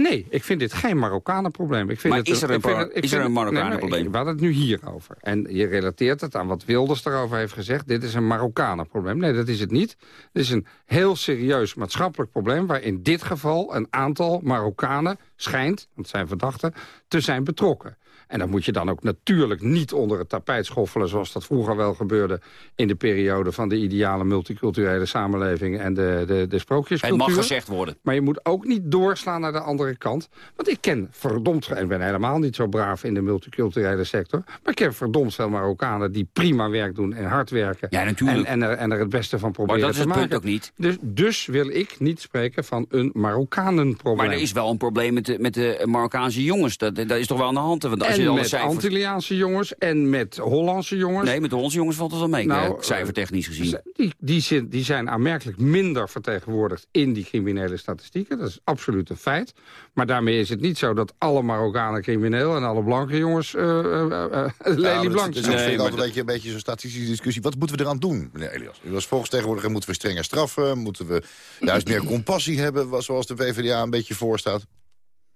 Nee, ik vind dit geen Marokkanenprobleem. Ik vind Maar het, is er een is er een nee, Marokkanenprobleem? ik- We hadden het nu hierover. En je relateert het aan wat Wilders daarover heeft gezegd. Dit is een Marokkanenprobleem. Nee, dat is het niet. Het is een heel serieus maatschappelijk probleem... waar in dit geval een aantal Marokkanen schijnt, want het zijn verdachten... te zijn betrokken. En dat moet je dan ook natuurlijk niet onder het tapijt schoffelen... zoals dat vroeger wel gebeurde in de periode van de ideale multiculturele samenleving... en de, de, de Het sprookjescultuur. mag gezegd worden. Maar je moet ook niet doorslaan naar de andere kant. Want ik ken verdomd... en ben helemaal niet zo braaf in de multiculturele sector... maar ik ken verdomd veel Marokkanen die prima werk doen en hard werken. Ja, natuurlijk. En, en, er, en er het beste van proberen dat is te het maken. punt ook niet. Dus, dus wil ik niet spreken van een Marokkanenprobleem. Maar er is wel een probleem met de, met de Marokkaanse jongens. Dat, dat is toch wel aan de hand. Want als je met cijfers- Antilliaanse jongens en met Hollandse jongens. Nee, met de Hollandse jongens valt het wel mee, Nou, eh, cijfertechnisch gezien. Die, die, zijn, die zijn aanmerkelijk minder vertegenwoordigd in die criminele statistieken. Dat is absoluut een feit. Maar daarmee is het niet zo dat alle Marokkanen crimineel... en alle blanke jongens eh eh, eh, lelieblank Het is zijn. altijd een beetje, een beetje zo'n statistische discussie. Wat moeten we eraan doen, meneer Elias? U was volksvertegenwoordiger, moeten we strenger straffen? Moeten we juist meer compassie hebben, zoals de VVDA een beetje voorstaat?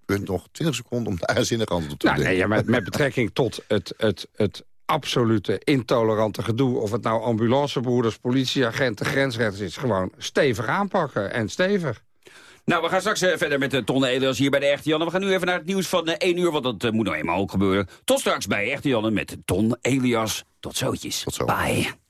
U kunt nog 20 seconden om daar een zinnig antwoord op te Nou, nee, ja, met, met betrekking tot het, het, het absolute intolerante gedoe... of het nou ambulancebroeders, politieagenten, grensrechters is... gewoon stevig aanpakken en stevig. Nou, we gaan straks eh, verder met de Ton Elias hier bij de Echte Janne. We gaan nu even naar het nieuws van eh, 1 uur, want dat eh, moet nou eenmaal ook gebeuren. Tot straks bij Echte Janne met Ton Elias. Tot zootjes. Tot zo. Bye.